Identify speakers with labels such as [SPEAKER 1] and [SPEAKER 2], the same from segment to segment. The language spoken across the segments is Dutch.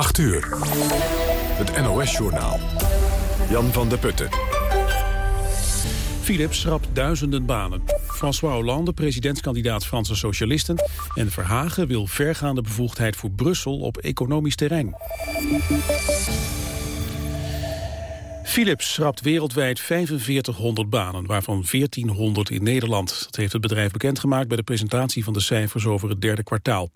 [SPEAKER 1] 8 uur. Het NOS-journaal. Jan van der Putten.
[SPEAKER 2] Philips schrapt duizenden banen. François Hollande, presidentskandidaat Franse Socialisten... en Verhagen wil vergaande bevoegdheid voor Brussel op economisch terrein. Philips schrapt wereldwijd 4500 banen, waarvan 1400 in Nederland. Dat heeft het bedrijf bekendgemaakt bij de presentatie van de cijfers over het derde kwartaal.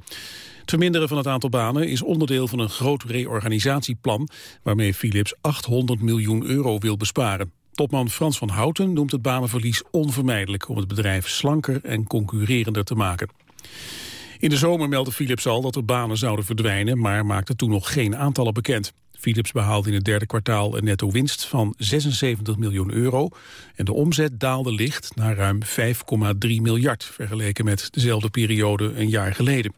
[SPEAKER 2] Het verminderen van het aantal banen is onderdeel van een groot reorganisatieplan... waarmee Philips 800 miljoen euro wil besparen. Topman Frans van Houten noemt het banenverlies onvermijdelijk... om het bedrijf slanker en concurrerender te maken. In de zomer meldde Philips al dat er banen zouden verdwijnen... maar maakte toen nog geen aantallen bekend. Philips behaalde in het derde kwartaal een netto winst van 76 miljoen euro... en de omzet daalde licht naar ruim 5,3 miljard... vergeleken met dezelfde periode een jaar geleden.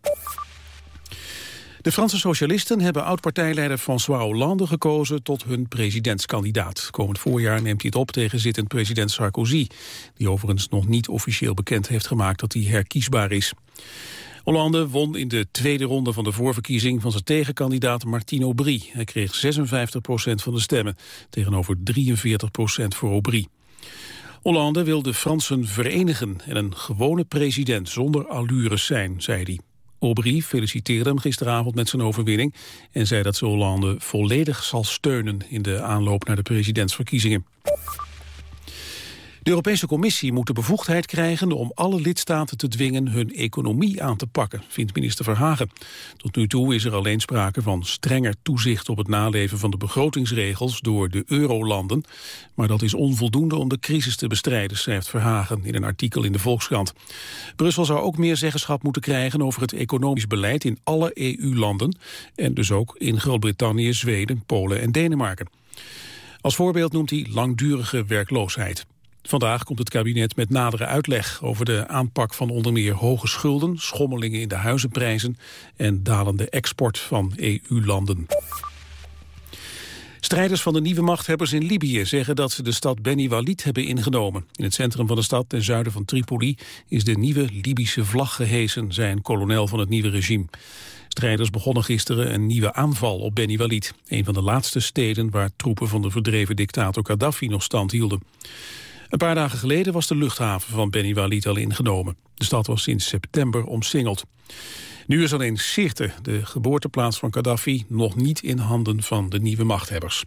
[SPEAKER 2] De Franse socialisten hebben oud-partijleider François Hollande gekozen tot hun presidentskandidaat. Komend voorjaar neemt hij het op tegen zittend president Sarkozy, die overigens nog niet officieel bekend heeft gemaakt dat hij herkiesbaar is. Hollande won in de tweede ronde van de voorverkiezing van zijn tegenkandidaat Martine Aubry. Hij kreeg 56% van de stemmen, tegenover 43% voor Aubry. Hollande wil de Fransen verenigen en een gewone president zonder allures zijn, zei hij. Aubry feliciteerde hem gisteravond met zijn overwinning... en zei dat ze Hollande volledig zal steunen in de aanloop naar de presidentsverkiezingen. De Europese Commissie moet de bevoegdheid krijgen om alle lidstaten te dwingen hun economie aan te pakken, vindt minister Verhagen. Tot nu toe is er alleen sprake van strenger toezicht op het naleven van de begrotingsregels door de eurolanden. Maar dat is onvoldoende om de crisis te bestrijden, schrijft Verhagen in een artikel in de Volkskrant. Brussel zou ook meer zeggenschap moeten krijgen over het economisch beleid in alle EU-landen en dus ook in Groot-Brittannië, Zweden, Polen en Denemarken. Als voorbeeld noemt hij langdurige werkloosheid. Vandaag komt het kabinet met nadere uitleg over de aanpak van onder meer hoge schulden, schommelingen in de huizenprijzen en dalende export van EU-landen. Strijders van de nieuwe machthebbers in Libië zeggen dat ze de stad Beni Walid hebben ingenomen. In het centrum van de stad ten zuiden van Tripoli is de nieuwe Libische vlag gehesen, zei een kolonel van het nieuwe regime. Strijders begonnen gisteren een nieuwe aanval op Beni Walid, een van de laatste steden waar troepen van de verdreven dictator Gaddafi nog stand hielden. Een paar dagen geleden was de luchthaven van Beni Walid al ingenomen. De stad was sinds september omsingeld. Nu is alleen Sirte, de geboorteplaats van Gaddafi, nog niet in handen van de nieuwe machthebbers.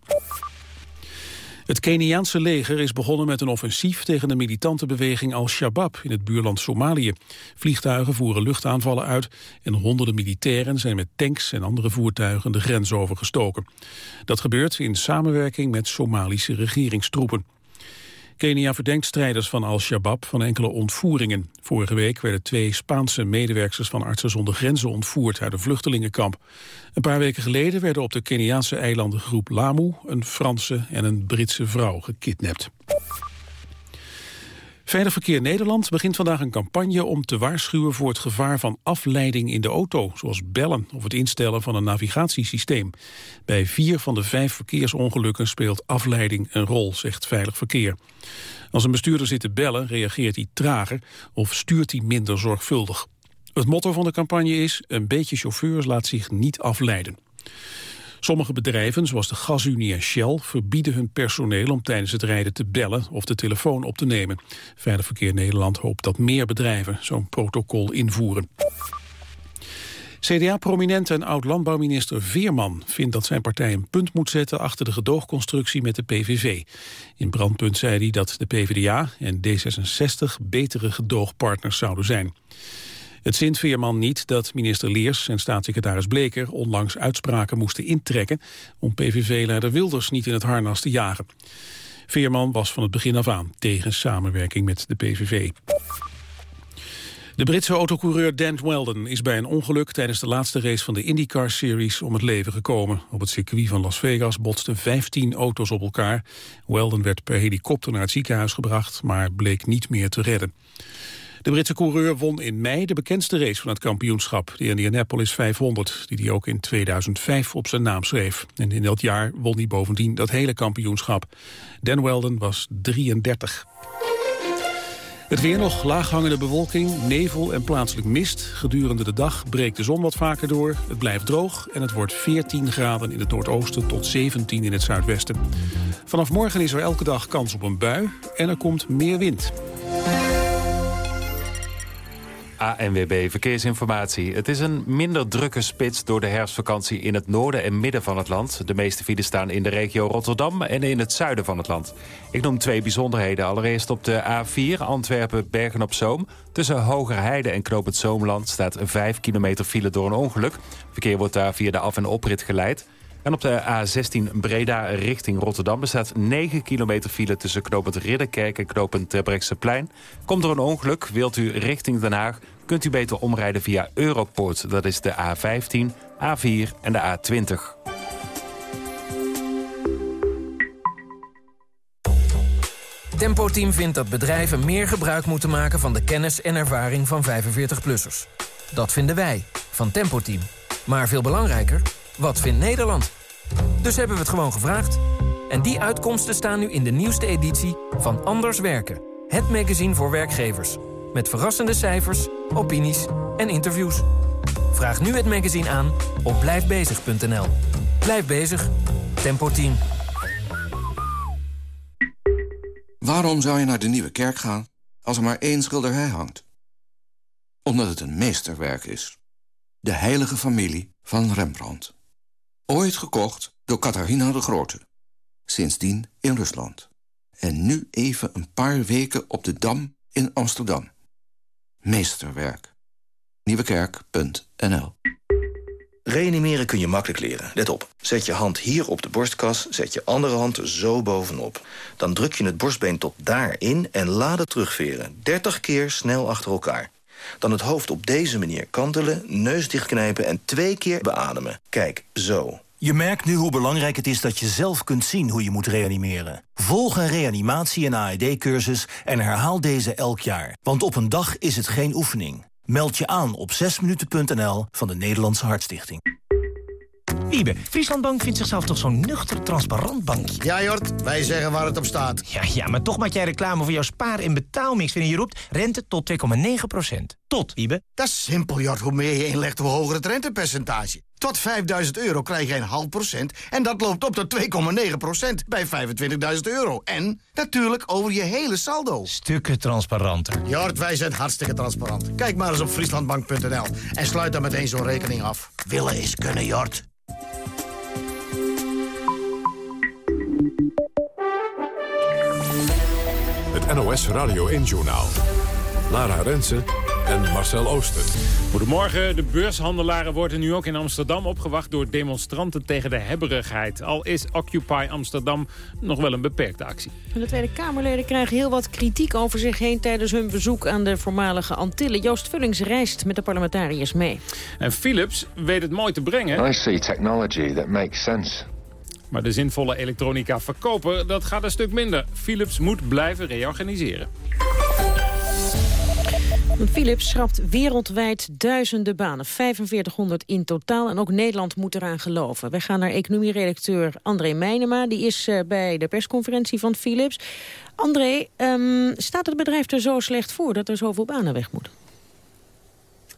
[SPEAKER 2] Het Keniaanse leger is begonnen met een offensief tegen de militante beweging Al-Shabaab in het buurland Somalië. Vliegtuigen voeren luchtaanvallen uit en honderden militairen zijn met tanks en andere voertuigen de grens overgestoken. Dat gebeurt in samenwerking met Somalische regeringstroepen. Kenia verdenkt strijders van Al-Shabaab van enkele ontvoeringen. Vorige week werden twee Spaanse medewerkers van Artsen zonder Grenzen ontvoerd uit een vluchtelingenkamp. Een paar weken geleden werden op de Keniaanse eilandengroep Lamu een Franse en een Britse vrouw gekidnapt. Veilig Verkeer Nederland begint vandaag een campagne om te waarschuwen voor het gevaar van afleiding in de auto, zoals bellen of het instellen van een navigatiesysteem. Bij vier van de vijf verkeersongelukken speelt afleiding een rol, zegt Veilig Verkeer. Als een bestuurder zit te bellen, reageert hij trager of stuurt hij minder zorgvuldig. Het motto van de campagne is, een beetje chauffeurs laat zich niet afleiden. Sommige bedrijven, zoals de Gasunie en Shell, verbieden hun personeel om tijdens het rijden te bellen of de telefoon op te nemen. Veilig Verkeer Nederland hoopt dat meer bedrijven zo'n protocol invoeren. CDA-prominent en oud-landbouwminister Veerman vindt dat zijn partij een punt moet zetten achter de gedoogconstructie met de PVV. In Brandpunt zei hij dat de PvdA en D66 betere gedoogpartners zouden zijn. Het zint Veerman niet dat minister Leers en staatssecretaris Bleker onlangs uitspraken moesten intrekken om PVV-leider Wilders niet in het harnas te jagen. Veerman was van het begin af aan tegen samenwerking met de PVV. De Britse autocoureur Dan Weldon is bij een ongeluk tijdens de laatste race van de IndyCar Series om het leven gekomen. Op het circuit van Las Vegas botsten 15 auto's op elkaar. Weldon werd per helikopter naar het ziekenhuis gebracht, maar bleek niet meer te redden. De Britse coureur won in mei de bekendste race van het kampioenschap, de Indianapolis 500, die hij ook in 2005 op zijn naam schreef. En in dat jaar won hij bovendien dat hele kampioenschap. Dan Weldon was 33. Het weer nog, laaghangende bewolking, nevel en plaatselijk mist. Gedurende de dag breekt de zon wat vaker door. Het blijft droog en het wordt 14 graden in het noordoosten tot 17 in het zuidwesten. Vanaf morgen is er elke dag kans op een bui en er komt meer wind.
[SPEAKER 3] ANWB Verkeersinformatie. Het is een minder drukke spits door de herfstvakantie in het noorden en midden van het land. De meeste files staan in de regio Rotterdam en in het zuiden van het land. Ik noem twee bijzonderheden. Allereerst op de A4 Antwerpen-Bergen-op-Zoom. Tussen Hogerheide en Knoop het Zoomland staat 5 kilometer file door een ongeluk. Verkeer wordt daar via de af- en oprit geleid. En op de A16 Breda richting Rotterdam bestaat 9 kilometer file tussen knooppunt Ridderkerk en knooppunt Terbrechtseplein. Komt er een ongeluk, wilt u richting Den Haag, kunt u beter omrijden via Europoort. Dat is de A15, A4 en de A20.
[SPEAKER 4] Tempo Team vindt dat bedrijven meer gebruik moeten maken van de kennis en ervaring van 45-plussers. Dat vinden wij, van Tempo Team. Maar veel belangrijker, wat vindt Nederland? Dus hebben we het gewoon gevraagd. En die uitkomsten staan nu in de nieuwste editie van Anders Werken. Het magazine voor werkgevers. Met verrassende cijfers, opinies en interviews. Vraag nu het magazine aan op blijfbezig.nl. Blijf bezig. Tempo Team.
[SPEAKER 5] Waarom zou je naar de Nieuwe Kerk gaan als er maar één schilderij hangt? Omdat het een meesterwerk is. De heilige familie van Rembrandt. Ooit gekocht door Catharina de Grote. Sindsdien in Rusland. En nu even een paar weken op de Dam in Amsterdam. Meesterwerk. Nieuwekerk.nl
[SPEAKER 6] Reanimeren kun je makkelijk leren. Let op. Zet je hand hier op de borstkas, zet je andere hand zo bovenop. Dan druk je het borstbeen tot daarin en laat het terugveren. 30 keer snel achter elkaar. Dan het hoofd op deze manier kantelen, neus dichtknijpen en twee keer beademen. Kijk, zo.
[SPEAKER 7] Je merkt nu hoe belangrijk het is dat je zelf kunt zien hoe je moet reanimeren. Volg een reanimatie- en AED-cursus en herhaal deze elk jaar. Want op een dag is het geen oefening. Meld je aan op 6minuten.nl van de Nederlandse Hartstichting.
[SPEAKER 8] Wiebe, Frieslandbank vindt zichzelf toch zo'n nuchter, transparant bankje?
[SPEAKER 9] Ja, Jort, wij zeggen waar het op staat.
[SPEAKER 8] Ja, ja, maar toch maak jij reclame voor jouw spaar- en betaalmix... wanneer je roept rente tot 2,9% Tot, Wiebe.
[SPEAKER 9] Dat is simpel, Jort. Hoe meer je inlegt, hoe hoger het rentepercentage. Tot 5000 euro krijg je een half procent... en dat loopt op tot 2,9 procent bij 25.000 euro. En natuurlijk over je hele saldo.
[SPEAKER 8] Stukken transparanter.
[SPEAKER 9] Jort, wij zijn hartstikke transparant. Kijk maar eens op frieslandbank.nl en sluit dan meteen zo'n rekening af. Willen is kunnen, Jort.
[SPEAKER 1] Het NOS Radio 1-journaal. Lara Rensen en Marcel Ooster.
[SPEAKER 10] Goedemorgen. De beurshandelaren worden nu ook in Amsterdam opgewacht... door demonstranten tegen de hebberigheid. Al is Occupy Amsterdam nog wel een beperkte actie.
[SPEAKER 11] De Tweede Kamerleden krijgen heel wat kritiek over zich heen... tijdens hun bezoek aan de voormalige Antillen. Joost Vullings reist met de parlementariërs mee.
[SPEAKER 10] En Philips weet het mooi te brengen.
[SPEAKER 12] I see technology that makes sense.
[SPEAKER 10] Maar de zinvolle elektronica verkopen, dat gaat een stuk minder. Philips moet blijven reorganiseren.
[SPEAKER 11] Philips schrapt wereldwijd duizenden banen, 4500 in totaal. En ook Nederland moet eraan geloven. Wij gaan naar economieredacteur André Meijnema. Die is uh, bij de persconferentie van Philips. André, um, staat het bedrijf er zo slecht voor dat er zoveel banen weg moeten?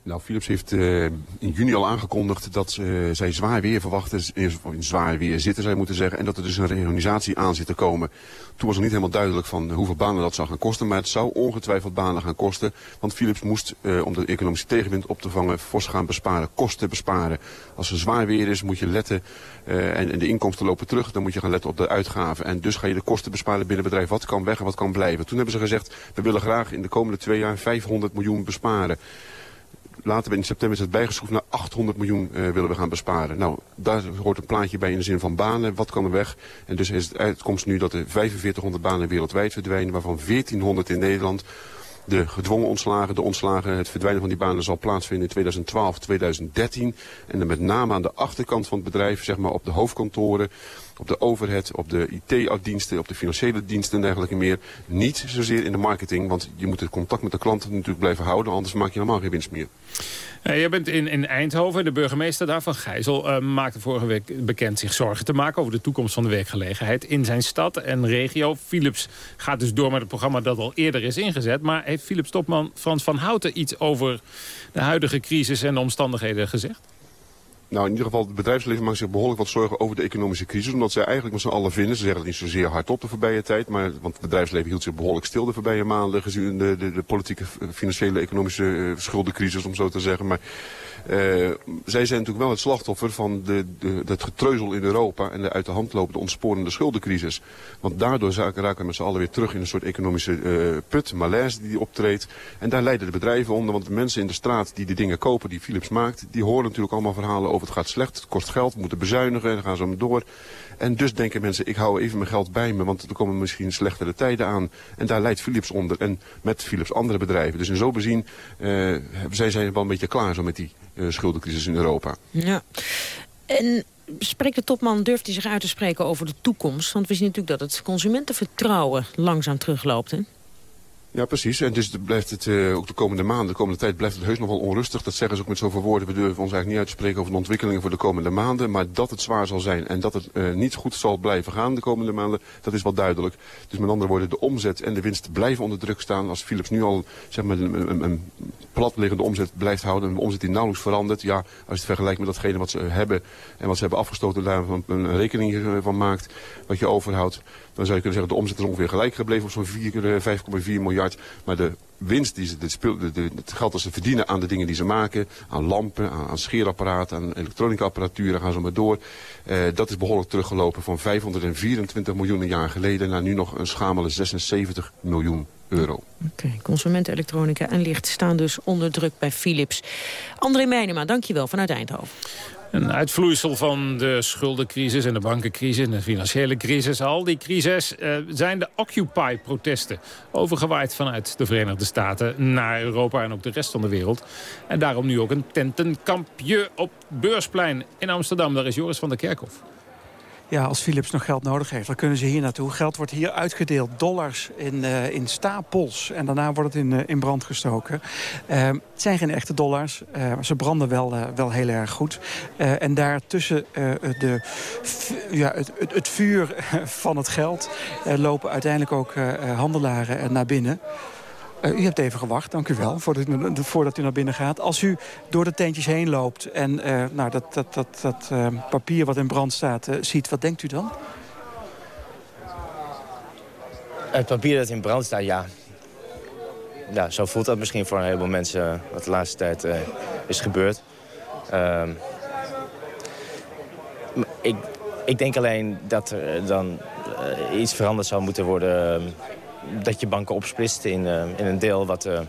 [SPEAKER 13] Nou, Philips heeft uh, in juni al aangekondigd dat uh, zij zwaar weer verwachten, in zwaar weer zitten zij moeten zeggen, en dat er dus een reorganisatie aan zit te komen. Toen was nog niet helemaal duidelijk van hoeveel banen dat zou gaan kosten, maar het zou ongetwijfeld banen gaan kosten, want Philips moest, uh, om de economische tegenwind op te vangen, fors gaan besparen, kosten besparen. Als er zwaar weer is, moet je letten, en, en de inkomsten lopen terug, dan moet je gaan letten op de uitgaven. En dus ga je de kosten besparen binnen bedrijf. Wat kan weg en wat kan blijven? Toen hebben ze gezegd, we willen graag in de komende twee jaar 500 miljoen besparen later in september is het bijgeschroefd naar 800 miljoen uh, willen we gaan besparen. Nou, daar hoort een plaatje bij in de zin van banen. Wat kan er weg? En dus is het uitkomst nu dat er 4500 banen wereldwijd verdwijnen, waarvan 1400 in Nederland. De gedwongen ontslagen, de ontslagen, het verdwijnen van die banen zal plaatsvinden in 2012, 2013. En dan met name aan de achterkant van het bedrijf, zeg maar op de hoofdkantoren, op de overhead, op de IT-diensten, op de financiële diensten en dergelijke meer. Niet zozeer in de marketing, want je moet het contact met de klanten natuurlijk blijven houden, anders maak je helemaal geen winst meer.
[SPEAKER 10] Uh, jij bent in, in Eindhoven, de burgemeester daar van Gijzel... Uh, maakte vorige week bekend zich zorgen te maken over de toekomst van de werkgelegenheid in zijn stad en regio. Philips gaat dus door met het programma dat al eerder is ingezet. Maar heeft Philips topman Frans van Houten iets over de huidige crisis en de omstandigheden gezegd?
[SPEAKER 13] Nou, in ieder geval, het bedrijfsleven maakt zich behoorlijk wat zorgen over de economische crisis. Omdat zij eigenlijk met z'n allen vinden, ze zeggen het niet zozeer hardop de voorbije tijd. Maar, want het bedrijfsleven hield zich behoorlijk stil de voorbije maanden. Gezien de, de, de politieke, financiële, economische uh, schuldencrisis, om zo te zeggen. Maar zij zijn natuurlijk wel het slachtoffer van de, het getreuzel in Europa en de uit de hand lopende ontsporende schuldencrisis. Want daardoor raken we met z'n allen weer terug in een soort economische uh, put, malaise die optreedt. En daar leiden de bedrijven onder, want de mensen in de straat die de dingen kopen die Philips maakt, die horen natuurlijk allemaal verhalen over het gaat slecht, het kost geld, we moeten bezuinigen en gaan ze maar door. En dus denken mensen, ik hou even mijn geld bij me, want er komen misschien slechtere tijden aan. En daar leidt Philips onder en met Philips andere bedrijven. Dus in zo bezien, uh, zij zijn wel een beetje klaar zo met die schuldencrisis in Europa.
[SPEAKER 11] Ja. En spreekt de topman, durft hij zich uit te spreken over de toekomst? Want we zien natuurlijk dat het consumentenvertrouwen langzaam terugloopt, hè?
[SPEAKER 13] Ja, precies. En dus blijft het uh, ook de komende maanden, de komende tijd blijft het heus nog wel onrustig. Dat zeggen ze ook met zoveel woorden. We durven ons eigenlijk niet uit te spreken over de ontwikkelingen voor de komende maanden. Maar dat het zwaar zal zijn en dat het uh, niet goed zal blijven gaan de komende maanden, dat is wel duidelijk. Dus met andere woorden, de omzet en de winst blijven onder druk staan. Als Philips nu al zeg maar, een, platliggende omzet blijft houden, een omzet die nauwelijks verandert. Ja, als je het vergelijkt met datgene wat ze hebben en wat ze hebben afgestoten, daar een, een rekening van maakt, wat je overhoudt. Dan zou je kunnen zeggen, de omzet is ongeveer gelijk gebleven op zo'n 5,4 miljard. Maar de winst, die ze, het geld dat ze verdienen aan de dingen die ze maken... aan lampen, aan, scheerapparaten, aan elektronica apparatuur, gaan ze maar door... Uh, dat is behoorlijk teruggelopen van 524 miljoen jaar geleden... naar nu nog een schamele 76 miljoen euro.
[SPEAKER 11] Oké, okay, consumentenelektronica en licht staan dus onder druk bij Philips. André Meijnema, dankjewel vanuit Eindhoven.
[SPEAKER 10] Een uitvloeisel van de schuldencrisis en de bankencrisis en de financiële crisis. Al die crisis uh, zijn de Occupy-protesten overgewaaid vanuit de Verenigde Staten naar Europa en ook de rest van de wereld. En daarom nu ook een tentenkampje op Beursplein in Amsterdam. Daar is Joris van der Kerkhof.
[SPEAKER 14] Ja, als Philips nog geld nodig heeft, dan kunnen ze hier naartoe. Geld wordt hier uitgedeeld, dollars in, uh, in stapels. En daarna wordt het in, uh, in brand gestoken. Uh, het zijn geen echte dollars, maar ze branden wel, wel heel erg goed. en daartussen de, ja, het, het, het, vuur van het geld... lopen uiteindelijk ook handelaren naar binnen... Uh, u hebt even gewacht, dank u wel, voordat u, naar binnen gaat. Als u door de tentjes heen loopt en uh, nou, dat, dat, dat, dat uh, papier wat in brand staat ziet, wat denkt u dan?
[SPEAKER 15] Het papier dat in brand staat, ja. ja. Zo voelt dat misschien voor een heleboel mensen wat de laatste tijd is gebeurd. Ehm, ik, ik denk alleen dat er dan iets veranderd zou moeten worden dat je banken opsplitst in, uh, in een deel wat, uh, uh,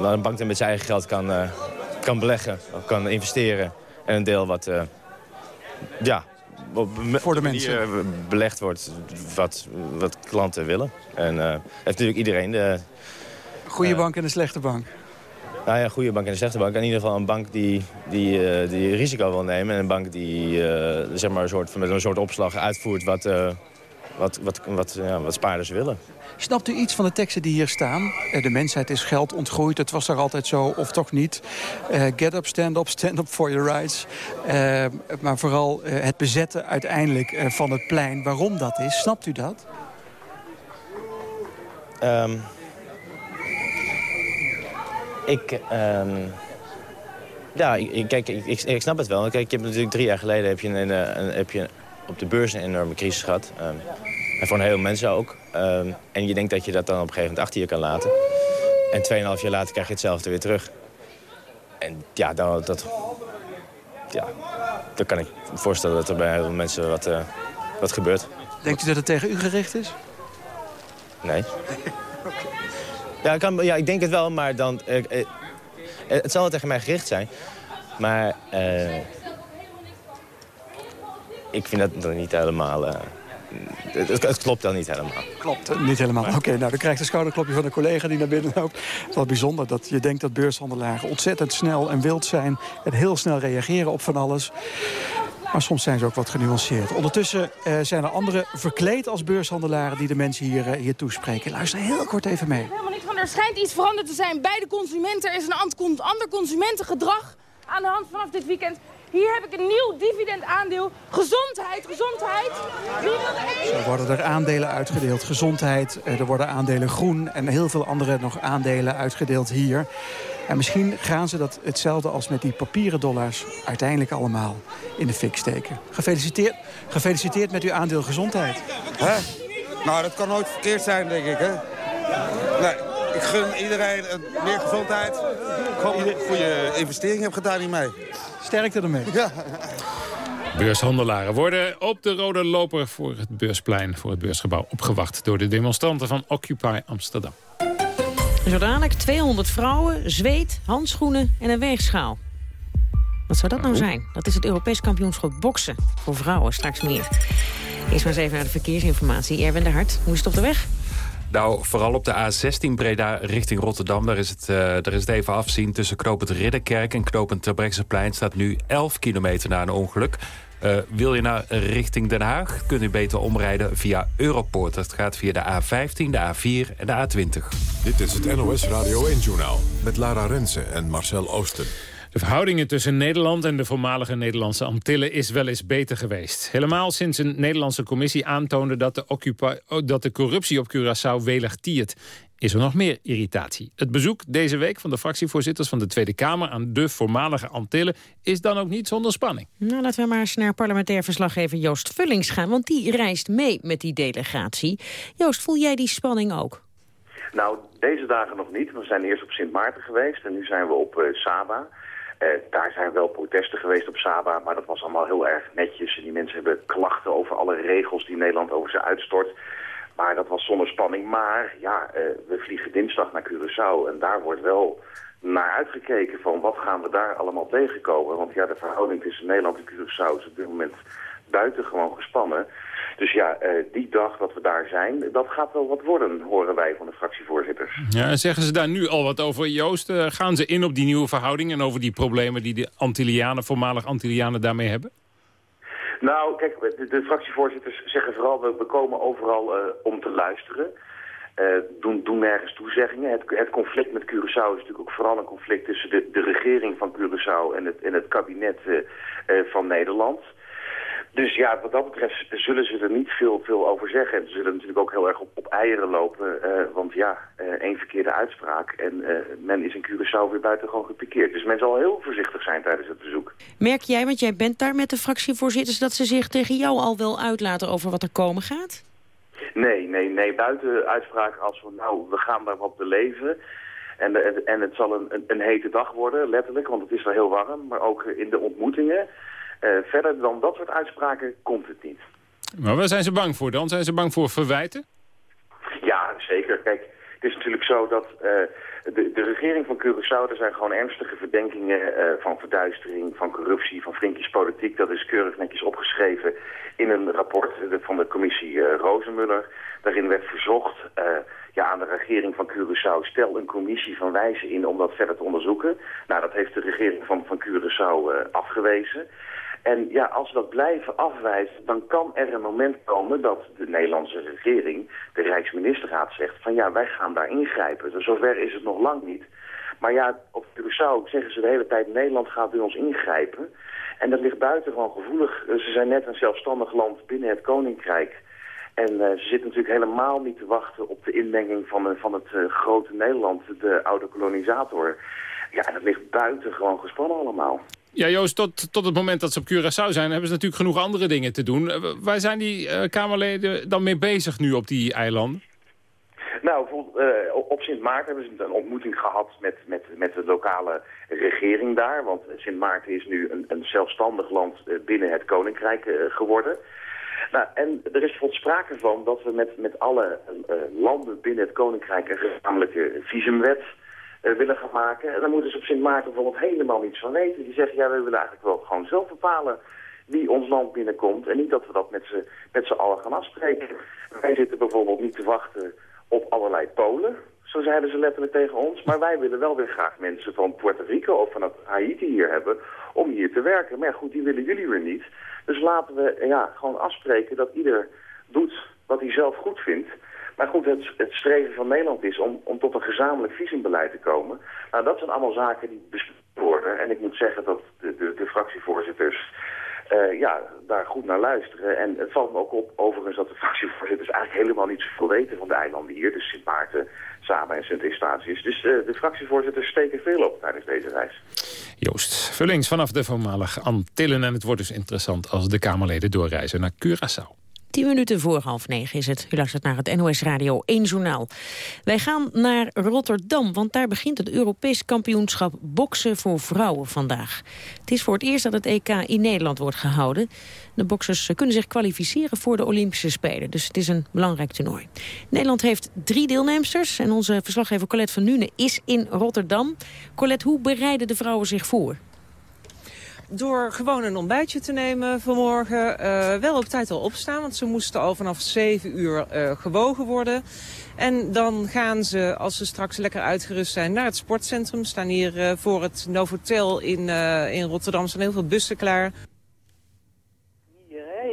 [SPEAKER 15] waar een bank dan met zijn eigen geld kan, kan beleggen, kan investeren. En een deel wat, ja,
[SPEAKER 14] voor de mensen
[SPEAKER 15] belegd wordt wat, wat klanten willen. En heeft natuurlijk iedereen de...
[SPEAKER 14] Goede bank en een slechte bank.
[SPEAKER 15] Nou ja, een goede bank en een slechte bank. In ieder geval een bank die, die, uh, die risico wil nemen. En een bank die zeg maar een soort, met een soort opslag uitvoert wat, wat, wat, wat, ja, wat spaarders willen.
[SPEAKER 14] Snapt u iets van de teksten die hier staan? De mensheid is geld ontgroeid, het was toch altijd zo, of toch niet? Uh, get up, stand up, stand up for your rights. Uh, maar vooral uh, het bezetten uiteindelijk van het plein, waarom dat is. Snapt u dat?
[SPEAKER 15] Um, ik... Um, ja, kijk, ik, ik, ik, snap het wel. Kijk, ik heb natuurlijk drie jaar geleden heb je, een, een, heb je op de beurs een enorme crisis gehad. Um, en voor een heleboel mensen ook. Um, en je denkt dat je dat dan op een gegeven moment achter je kan laten. En 2,5 jaar later krijg je hetzelfde weer terug. En ja, dan, dat, ja, dan kan ik me voorstellen dat er bij heel veel mensen wat, uh, wat gebeurt.
[SPEAKER 14] Denkt u dat het tegen u gericht is?
[SPEAKER 15] Nee. ja, ik kan, ja, ik denk het wel, maar dan... Uh, uh, het zal wel tegen mij gericht zijn. Maar ik vind dat dan niet helemaal... Het, het, klopt dan niet helemaal.
[SPEAKER 14] Klopt, niet helemaal. Oké, okay, nou dan krijgt een schouderklopje van een collega die naar binnen loopt. Wel bijzonder dat je denkt dat beurshandelaren ontzettend snel en wild zijn... en heel snel reageren op van alles. Maar soms zijn ze ook wat genuanceerd. Ondertussen uh, zijn er anderen verkleed als beurshandelaren... die de mensen hier, uh, hier toespreken. Luister heel kort even mee.
[SPEAKER 16] Helemaal niks van. Er schijnt iets veranderd te zijn bij de consumenten. Er is een ander consumentengedrag aan de hand vanaf dit weekend. Hier heb ik een nieuw dividendaandeel. Gezondheid, gezondheid. Er
[SPEAKER 14] Zo worden er aandelen uitgedeeld. Gezondheid, er worden aandelen groen... en heel veel andere nog aandelen uitgedeeld hier. En misschien gaan ze dat hetzelfde als met die papieren dollars... uiteindelijk allemaal in de fik steken. Gefeliciteerd, gefeliciteerd met uw aandeel gezondheid.
[SPEAKER 17] Hè? Nou, dat kan nooit verkeerd zijn, denk ik, hè? Nee, ik gun iedereen meer gezondheid. Ik hoop dat je een goede investering hebt gedaan hiermee.
[SPEAKER 14] Sterkte ermee.
[SPEAKER 17] Ja.
[SPEAKER 10] Beurshandelaren worden op de rode loper voor het beursplein, voor het beursgebouw, opgewacht door de demonstranten van Occupy Amsterdam.
[SPEAKER 11] Zo dadelijk 200 vrouwen, zweet, handschoenen en een weegschaal. Wat zou dat nou zijn? Dat is het Europees kampioenschap boksen voor vrouwen. Straks meer. Eerst maar eens even naar de verkeersinformatie. Erwin de Hart, hoe is het op de weg?
[SPEAKER 3] Nou, vooral op de A16 Breda richting Rotterdam. Daar is het, uh, daar is even afzien tussen knooppunt Ridderkerk en knooppunt Terbrechtseplein. staat nu 11 kilometer na een ongeluk. Uh, wil je naar richting Den Haag, kunt u beter omrijden via Europoort. Dat gaat via de A15, de A4 en de A20.
[SPEAKER 1] Dit is het NOS Radio 1-journaal met Lara Rensen en Marcel Oosten.
[SPEAKER 10] De verhoudingen tussen Nederland en de voormalige Nederlandse Antillen is wel eens beter geweest. Helemaal sinds een Nederlandse commissie aantoonde dat de, dat de corruptie op Curaçao welig tiert is er nog meer irritatie. Het bezoek deze week van de fractievoorzitters van de Tweede Kamer... aan de voormalige Antillen is dan ook niet zonder spanning.
[SPEAKER 11] Nou, laten we maar eens naar parlementair verslaggever Joost Vullings gaan... want die reist mee met die delegatie. Joost, voel jij die spanning ook?
[SPEAKER 18] Nou, deze dagen nog niet. We zijn eerst op Sint Maarten geweest en nu zijn we op uh, Saba... Uh, daar zijn wel protesten geweest op Saba, maar dat was allemaal heel erg netjes. En die mensen hebben klachten over alle regels die Nederland over ze uitstort. Maar dat was zonder spanning. Maar ja, uh, we vliegen dinsdag naar Curaçao en daar wordt wel naar uitgekeken van wat gaan we daar allemaal tegenkomen. Want ja, de verhouding tussen Nederland en Curaçao is op dit moment buitengewoon gespannen. Dus ja, uh, die dag dat we daar zijn, dat gaat wel wat worden, horen wij van de fractievoorzitters.
[SPEAKER 10] Ja, zeggen ze daar nu al wat over, Joost? Uh, gaan ze in op die nieuwe verhouding en over die problemen die de Antillianen, voormalig Antillianen daarmee hebben?
[SPEAKER 18] Nou, kijk, de, de fractievoorzitters zeggen vooral, we, we komen overal uh, om te luisteren. Uh, doen, doen nergens toezeggingen. Het, het, conflict met Curaçao is natuurlijk ook vooral een conflict tussen de, de regering van Curaçao en het, en het kabinet uh, van Nederland. Dus ja, wat dat betreft zullen ze er niet veel, veel over zeggen. En ze zullen natuurlijk ook heel erg op, op eieren lopen. Uh, want ja, uh, één verkeerde uitspraak en uh, men is in Curaçao weer buitengewoon gepikeerd. Dus men zal heel voorzichtig zijn tijdens het bezoek.
[SPEAKER 11] Merk jij, want jij bent daar met de fractievoorzitters... dat ze zich tegen jou al wel uitlaten over wat er komen gaat?
[SPEAKER 18] Nee, nee, nee. Buiten uitspraken als van nou, we gaan daar wat beleven... En, en het zal een, een, een hete dag worden, letterlijk, want het is wel heel warm. Maar ook in de ontmoetingen... Uh, verder dan dat soort uitspraken komt het niet.
[SPEAKER 10] Maar waar zijn ze bang voor dan? Zijn ze bang voor verwijten?
[SPEAKER 18] Ja, zeker. Kijk, het is natuurlijk zo dat uh, de, de, regering van Curaçao... er zijn gewoon ernstige verdenkingen uh, van verduistering, van corruptie, van vriendjespolitiek. Dat is keurig netjes opgeschreven in een rapport van de commissie Rozenmuller. Daarin werd verzocht ja, aan de regering van Curaçao... stel een commissie van wijzen in om dat verder te onderzoeken. Nou, dat heeft de regering van, van Curaçao afgewezen... En ja, als dat blijven afwijzen, dan kan er een moment komen dat de Nederlandse regering, de Rijksministerraad zegt van ja, wij gaan daar ingrijpen. Dus zover is het nog lang niet. Maar ja, op Curaçao zeggen ze de hele tijd, Nederland gaat bij ons ingrijpen. En dat ligt buitengewoon gevoelig. Ze zijn net een zelfstandig land binnen het Koninkrijk. En uh, ze zitten natuurlijk helemaal niet te wachten op de inmenging van, van het grote Nederland, de oude kolonisator. Ja, dat ligt buitengewoon gespannen allemaal.
[SPEAKER 10] Ja, Joost, tot, tot het moment dat ze op Curaçao zijn... hebben ze natuurlijk genoeg andere dingen te doen. Waar zijn die uh, Kamerleden dan mee bezig nu op die eilanden?
[SPEAKER 18] Nou, bijvoorbeeld uh, op Sint Maarten hebben ze een ontmoeting gehad met, met, met de lokale regering daar. Want Sint Maarten is nu een, een zelfstandig land binnen het Koninkrijk uh, geworden. Nou, en er is bijvoorbeeld sprake van dat we met, met alle landen binnen het Koninkrijk een gezamenlijke visumwet willen gaan maken. En dan moeten ze op Sint Maarten bijvoorbeeld helemaal niets van weten. Die zeggen, ja, we willen eigenlijk wel gewoon zelf bepalen wie ons land binnenkomt. En niet dat we dat met z'n met allen gaan afspreken. Wij zitten bijvoorbeeld niet te wachten op allerlei polen. Zo zeiden ze letterlijk tegen ons. Maar wij willen wel weer graag mensen van Puerto Rico of van Haiti hier hebben om hier te werken. Maar goed, die willen jullie weer niet. Dus laten we ja, gewoon afspreken dat ieder doet wat hij zelf goed vindt. Maar goed, het, streven van Nederland is om, om tot een gezamenlijk visumbeleid te komen. Nou, dat zijn allemaal zaken die besproken worden. En ik moet zeggen dat de, de, de fractievoorzitters uh, ja, daar goed naar luisteren. En het valt me ook op overigens dat de fractievoorzitters eigenlijk helemaal niet zoveel weten van de eilanden hier. Dus Sint Maarten, Saba en Sint Eustatius. Dus uh, de fractievoorzitters steken veel op tijdens deze reis.
[SPEAKER 10] Joost Vullings vanaf de voormalige Antillen. En het wordt dus interessant als de Kamerleden doorreizen naar Curaçao.
[SPEAKER 11] 10 minuten voor half negen is het. U luistert naar het NOS Radio 1 Journaal. Wij gaan naar Rotterdam, want daar begint het Europees kampioenschap boksen voor vrouwen vandaag. Het is voor het eerst dat het EK in Nederland wordt gehouden. De boksers kunnen zich kwalificeren voor de Olympische Spelen, dus het is een belangrijk toernooi. Nederland heeft drie deelnemsters en onze verslaggever Colette van Nune is in Rotterdam. Colette, hoe bereiden de vrouwen zich voor?
[SPEAKER 19] Door gewoon een ontbijtje te nemen vanmorgen. Uh, wel op tijd al opstaan, want ze moesten al vanaf 7 uur uh, gewogen worden. En dan gaan ze, als ze straks lekker uitgerust zijn, naar het sportcentrum. Staan hier uh, voor het Novotel in, in Rotterdam. Er zijn heel veel bussen klaar.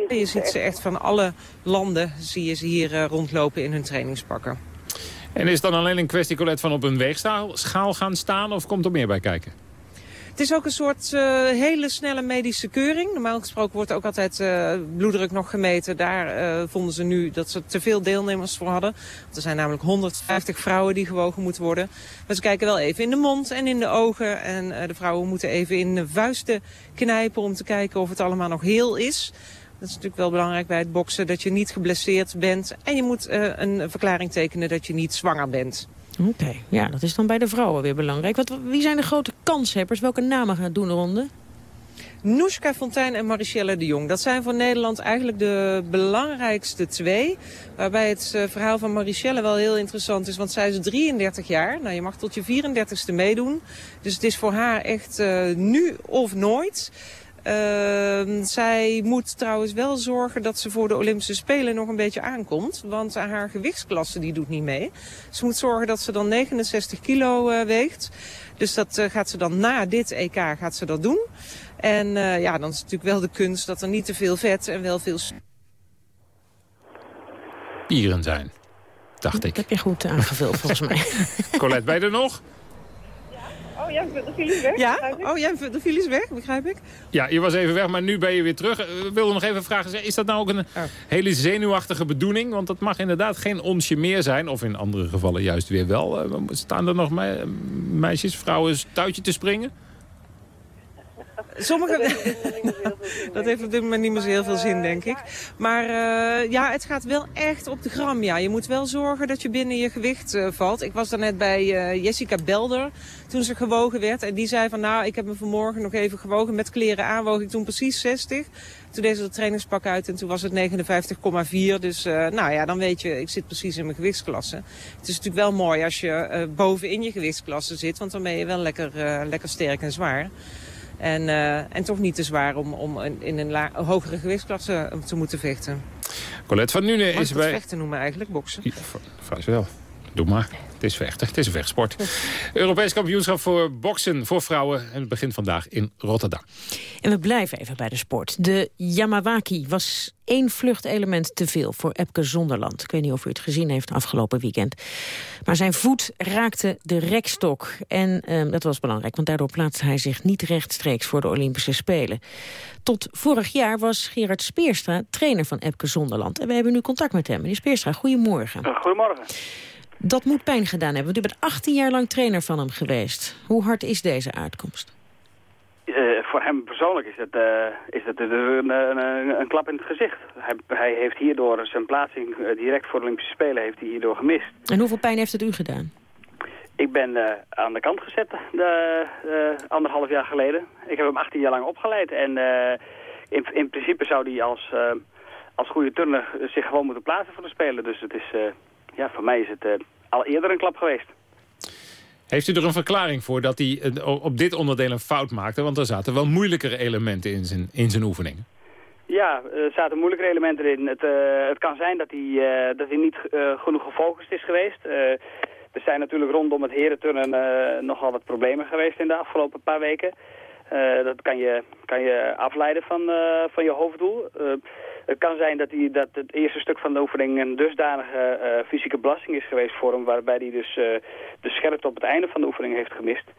[SPEAKER 19] Je ziet ze echt van alle landen, zie je ze hier rondlopen in hun trainingspakken.
[SPEAKER 10] En is het dan alleen een kwestie, Colette, van op een weegschaal gaan staan of komt er meer bij kijken?
[SPEAKER 19] Het is ook een soort uh, hele snelle medische keuring. Normaal gesproken wordt ook altijd uh, bloeddruk nog gemeten. Daar uh, vonden ze nu dat ze te veel deelnemers voor hadden. Want er zijn namelijk 150 vrouwen die gewogen moeten worden. Maar ze kijken wel even in de mond en in de ogen. En de vrouwen moeten even in de vuisten knijpen om te kijken of het allemaal nog heel is. Dat is natuurlijk wel belangrijk bij het boksen, dat je niet geblesseerd bent. En je moet een verklaring tekenen dat je niet zwanger bent.
[SPEAKER 11] Oké, ja, dat is dan bij de vrouwen weer belangrijk. Wat, wie zijn de grote kanshebbers? Welke namen gaan doen de ronde?
[SPEAKER 19] Noeska Fontijn en Marichelle de Jong. Dat zijn voor Nederland eigenlijk de belangrijkste twee. Waarbij het eh, verhaal van Marichelle wel heel interessant is. Want zij is 33 jaar. Nou, je mag tot je 34ste meedoen. Dus het is voor haar echt uh, nu of nooit. Uh, zij moet trouwens wel zorgen dat ze voor de Olympische Spelen nog een beetje aankomt. Want haar gewichtsklasse die doet niet mee. Ze moet zorgen dat ze dan 69 kilo uh, weegt. Dus dat uh, gaat ze dan na dit EK gaat ze dat doen. En ja, dan is het natuurlijk wel de kunst dat er niet te veel vet en wel veel...
[SPEAKER 10] Spieren zijn, dacht ik. Dat
[SPEAKER 11] heb je goed aangevuld volgens mij.
[SPEAKER 10] Colette, ben je er nog?
[SPEAKER 20] Oh, jij de file weg,
[SPEAKER 19] Ja? Oh, jij de file is weg, begrijp ik?
[SPEAKER 10] Ja, je was even weg, maar nu ben je weer terug. We wilden nog even vragen, is dat nou ook een oh. hele zenuwachtige bedoeling? Want dat mag inderdaad geen onsje meer zijn. Of in andere gevallen juist weer wel. Eh, staan er nog meisjes, vrouwen tuitje te springen?
[SPEAKER 19] Sommige... dat heeft op dit moment niet meer zo heel veel zin, denk ik. Maar uh, ja, het gaat wel echt op de gram, ja. Je moet wel zorgen dat je binnen je gewicht uh, valt. Ik was daarnet bij uh, Jessica Belder toen ze gewogen werd. En die zei van, nou, ik heb me vanmorgen nog even gewogen. Met kleren aan woog ik toen precies 60. Toen deed ze het trainingspak uit en toen was het 59,4. Dus nou ja, dan weet je, ik zit precies in mijn gewichtsklasse. Het is natuurlijk wel mooi als je bovenin je gewichtsklasse zit. Want dan ben je wel lekker, lekker sterk en zwaar. En, uh, en toch niet te zwaar om, om in een, la hogere gewichtsklasse eh, te moeten vechten.
[SPEAKER 10] Colette van Nune is bij...
[SPEAKER 19] vechten noemen eigenlijk, boksen? Ja,
[SPEAKER 10] vast wel. Doe maar. Het is vechten. Het is een vechtsport. Europees kampioenschap voor boksen voor vrouwen. En het begint vandaag in Rotterdam.
[SPEAKER 11] En we blijven even bij de sport. De Yamawaki was één vluchtelement te veel voor Epke Zonderland. Ik weet niet of u het gezien heeft afgelopen weekend. Maar zijn voet raakte de rekstok. En eh, dat was belangrijk, want daardoor plaatste hij zich niet rechtstreeks voor de Olympische Spelen. Tot vorig jaar was Gerard Speerstra trainer van Epke Zonderland. En we hebben nu contact met hem. Meneer Speerstra, goedemorgen.
[SPEAKER 21] Goedemorgen.
[SPEAKER 11] Dat moet pijn gedaan hebben, want u bent 18 jaar lang trainer van hem geweest. Hoe hard is deze uitkomst?
[SPEAKER 21] Uh, voor hem persoonlijk is het, uh, is het een, een, een, klap in het gezicht. Hij, hij heeft hierdoor zijn plaatsing uh, direct voor de Olympische Spelen heeft hij hierdoor gemist.
[SPEAKER 11] En hoeveel pijn heeft het u gedaan?
[SPEAKER 21] Ik ben aan de kant gezet de, anderhalf jaar geleden. Ik heb hem 18 jaar lang opgeleid. En in, in principe zou hij als, als goede turner zich gewoon moeten plaatsen voor de Spelen. Dus het is ja, voor mij is het uh, al eerder een klap geweest.
[SPEAKER 10] Heeft u er een verklaring voor dat hij op dit onderdeel een fout maakte? Want er zaten wel moeilijkere elementen in zijn, in zijn oefeningen.
[SPEAKER 21] Ja, er zaten moeilijke elementen in. Het, uh, het kan zijn dat hij, uh, dat hij niet uh, genoeg gefocust is geweest. er zijn natuurlijk rondom het herenturnen nogal wat problemen geweest in de afgelopen paar weken. Dat kan je, kan je afleiden van, van je hoofddoel. het kan zijn dat, hij, dat het eerste stuk van de oefening een dusdanige fysieke belasting is geweest voor hem... waarbij hij dus de scherpte op het einde van de oefening heeft gemist.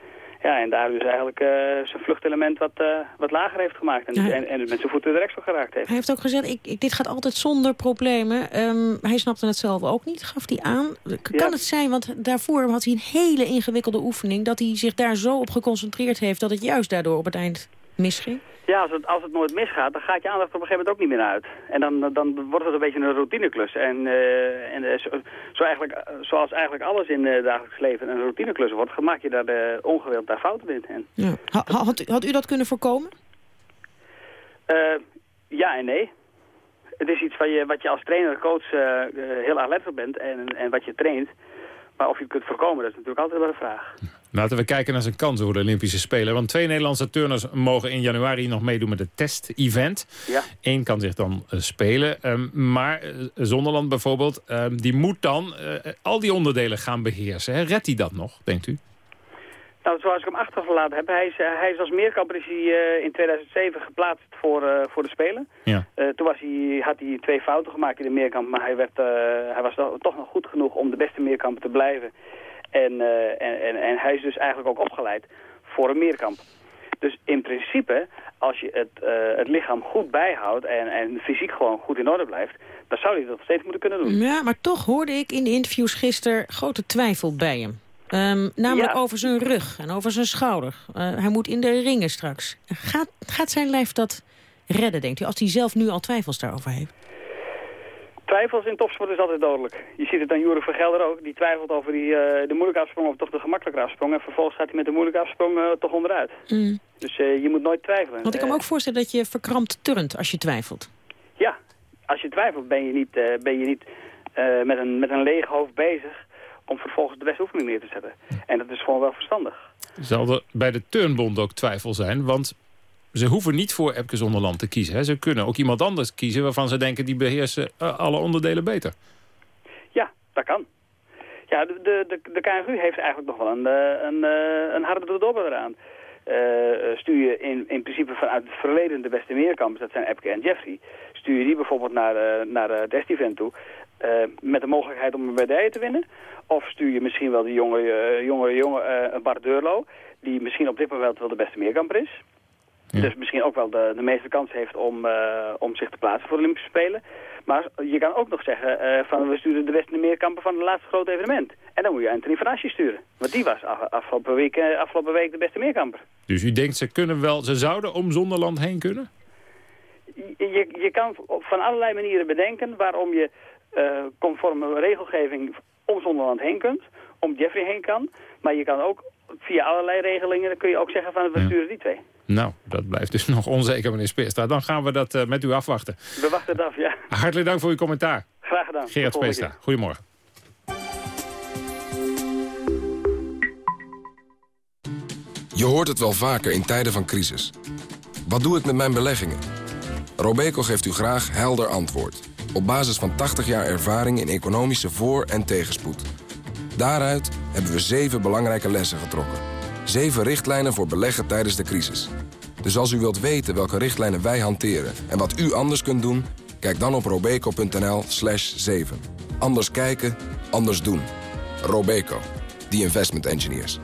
[SPEAKER 21] Ja, en daar dus eigenlijk uh, zijn vluchtelement wat, uh, wat lager heeft gemaakt. En, ja. en, en, met zijn voeten de reksel geraakt heeft.
[SPEAKER 11] Hij heeft ook gezegd, ik, ik, dit gaat altijd zonder problemen. Um, hij snapte het zelf ook niet, gaf hij aan. Kan ja. het zijn, want daarvoor had hij een hele ingewikkelde oefening... dat hij zich daar zo op geconcentreerd heeft... dat het juist daardoor op het eind misging?
[SPEAKER 21] Ja, als het, als het nooit misgaat, dan gaat je aandacht op een gegeven moment ook niet meer uit. En dan, dan wordt het een beetje een routineklus. En, uh, en uh, zo, zo, eigenlijk, zoals eigenlijk alles in het dagelijks leven een routineklus wordt, maak je daar de ongewild daar fouten in.
[SPEAKER 11] Ja. had, had u dat kunnen voorkomen?
[SPEAKER 21] Uh, ja en nee. Het is iets wat je, wat je als trainer, coach heel alert op bent en, en wat je traint. Maar of je het kunt voorkomen, dat is natuurlijk altijd wel een vraag.
[SPEAKER 10] Laten we kijken naar zijn kansen voor de Olympische Spelen. Want twee Nederlandse turners mogen in januari nog meedoen met het test-event.
[SPEAKER 21] Ja.
[SPEAKER 10] Eén kan zich dan uh, spelen. Um, maar uh, Zonderland bijvoorbeeld, um, die moet dan uh, al die onderdelen gaan beheersen. Hè? Redt hij dat nog, denkt u?
[SPEAKER 21] Nou, zoals ik hem achtergelaten heb, hij is, hij is als meerkamper is hij, in 2007 geplaatst voor, voor de Spelen.
[SPEAKER 10] Ja.
[SPEAKER 21] toen was hij, had hij twee fouten gemaakt in de meerkamp, maar hij, werd, hij was toch nog goed genoeg om de beste meerkamper te blijven. En, uh, en, en, en, hij is dus eigenlijk ook opgeleid voor een meerkamp. Dus in principe, als je het, uh, het lichaam goed bijhoudt en, en fysiek gewoon goed in orde blijft... dan zou hij dat steeds moeten kunnen doen.
[SPEAKER 11] Ja, maar toch hoorde ik in de interviews gisteren grote twijfel bij hem. Um, namelijk ja. over zijn rug en over zijn schouder. Uh, hij moet in de ringen straks. Gaat, gaat zijn lijf dat redden, denkt u, als hij zelf nu al twijfels daarover heeft?
[SPEAKER 21] Twijfels in topsport is altijd dodelijk. Je ziet het aan Joeri van Gelder ook. Die twijfelt over die, uh, de moeilijke afsprong of toch de gemakkelijke afsprong. En vervolgens gaat hij met de moeilijke afsprong uh, toch onderuit.
[SPEAKER 11] Mm.
[SPEAKER 21] Dus uh, je moet nooit twijfelen.
[SPEAKER 11] Want ik kan me ook voorstellen dat je verkrampt turnt als je twijfelt.
[SPEAKER 21] Ja, als je twijfelt ben je niet, ben je niet met, een, met een leeg hoofd bezig om vervolgens de beste oefening neer te zetten. En dat is gewoon wel verstandig.
[SPEAKER 10] Zal er bij de turnbond ook twijfel zijn? Want ze hoeven niet voor Epke Zonderland te kiezen. Hè. Ze kunnen ook iemand anders kiezen waarvan ze denken... die beheersen uh, alle onderdelen beter.
[SPEAKER 21] Ja, dat kan. Ja, de, de, de heeft eigenlijk nog wel een, een, een harde dobber eraan. Stuur je in, in principe vanuit het verleden de beste meerkampers, dat zijn Epke en Jeffrey, stuur je die bijvoorbeeld naar, uh, naar het toe, met de mogelijkheid om een medaille te winnen. Of stuur je misschien wel die jonge, jonge, jonge Bart Deurlo, die misschien op dit moment wel de beste meerkamper is. Ja. Dus misschien ook wel de, de meeste kans heeft om, uh, om zich te plaatsen voor de Olympische Spelen. Maar je kan ook nog zeggen, uh, van we sturen de beste meerkamper van het laatste grote evenement. En dan moet je Anthony van Asje sturen. Want die was af, afgelopen, week, uh, afgelopen week de beste meerkamper.
[SPEAKER 10] Dus u denkt, ze kunnen wel, ze zouden om Zonderland heen kunnen?
[SPEAKER 21] Je, je kan van allerlei manieren bedenken waarom je conform regelgeving om Zonderland heen kunt. Om Jeffrey heen kan. Maar je kan ook via allerlei regelingen, dan kun je ook zeggen van we ja. sturen die twee.
[SPEAKER 10] Nou, dat blijft dus nog onzeker, meneer Speerstra. Dan gaan we dat uh, met u afwachten.
[SPEAKER 21] We wachten het af, ja.
[SPEAKER 10] Hartelijk dank voor uw commentaar.
[SPEAKER 21] Graag gedaan.
[SPEAKER 10] Gerard Speerstra, goedemorgen.
[SPEAKER 22] Je hoort het wel vaker in tijden van crisis. Wat doe ik met mijn beleggingen? Robeco geeft u graag helder antwoord. Op basis van 80 jaar ervaring in economische voor- en tegenspoed. Daaruit hebben we zeven belangrijke lessen getrokken. Zeven richtlijnen voor beleggen tijdens de crisis. Dus als u wilt weten welke richtlijnen wij hanteren en wat u anders kunt doen... kijk dan op robeco.nl slash 7. Anders kijken, anders doen. Robeco, the investment engineers.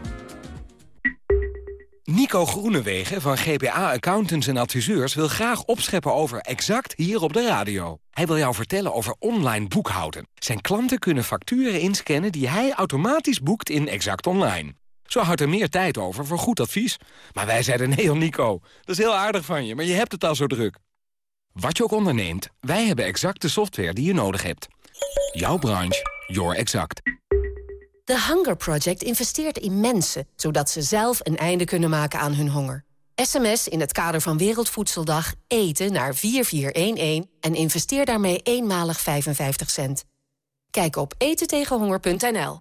[SPEAKER 23] Nico Groenewegen van GPA Accountants en Adviseurs wil graag opscheppen over Exact hier op de radio. Hij wil jou vertellen over online boekhouden. Zijn klanten kunnen facturen inscannen die hij automatisch boekt in Exact Online. Zo houdt er meer tijd over voor goed advies. Maar wij zeiden nee, Nico. Dat is heel aardig van je, maar je hebt het al zo druk. Wat je ook onderneemt, wij hebben exact de software die je nodig hebt. Jouw branche, your exact.
[SPEAKER 24] The Hunger Project investeert in mensen... zodat ze zelf een einde kunnen maken aan hun honger. SMS in het kader van Wereldvoedseldag eten naar 4411... en investeer daarmee eenmalig 55 cent. Kijk op etentegenhonger.nl.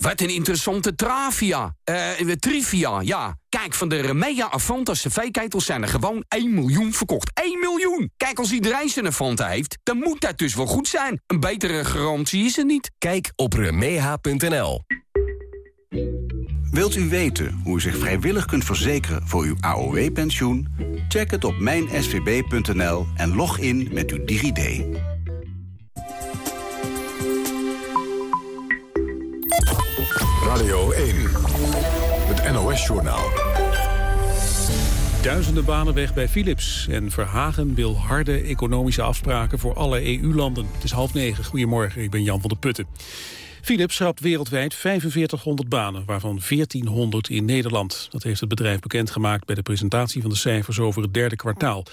[SPEAKER 25] Wat een interessante travia. Eh, trivia, ja. Kijk, van de Remea Avanta cv-ketels zijn er gewoon 1 miljoen verkocht. 1 miljoen! Kijk, als iedereen zijn Avanta heeft, dan moet dat dus wel goed zijn. Een betere garantie is er niet.
[SPEAKER 22] Kijk op remeha.nl.
[SPEAKER 6] Wilt u weten hoe u zich vrijwillig kunt verzekeren voor uw AOW-pensioen? Check het op mijnsvb.nl en log in met uw DigiD.
[SPEAKER 2] Duizenden banen weg bij Philips. En Verhagen wil harde economische afspraken voor alle EU-landen. Het is half negen. Goedemorgen, ik ben Jan van der Putten. Philips schrapt wereldwijd 4500 banen, waarvan 1400 in Nederland. Dat heeft het bedrijf bekendgemaakt bij de presentatie van de cijfers over het derde kwartaal.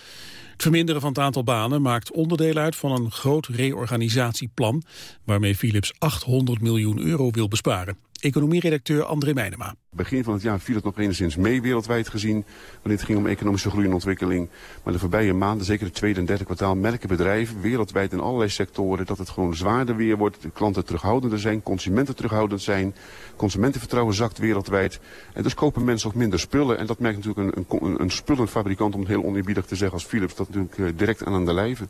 [SPEAKER 2] Het verminderen van het aantal banen maakt onderdeel uit van een groot reorganisatieplan... waarmee Philips 800 miljoen euro wil besparen. Economieredacteur André Meijnema.
[SPEAKER 13] Begin van het jaar viel het nog enigszins mee wereldwijd gezien. Wanneer het ging om economische groei en ontwikkeling. Maar de voorbije maanden, zeker het tweede en derde kwartaal, merken bedrijven wereldwijd in allerlei sectoren dat het gewoon zwaarder weer wordt. De klanten terughoudender zijn, consumenten terughoudend zijn. Consumentenvertrouwen zakt wereldwijd. En dus kopen mensen ook minder spullen. En dat merkt natuurlijk een, een, een spullenfabrikant, om het heel oneerbiedig te zeggen als Philips, dat natuurlijk eh, direct aan aan de lijve.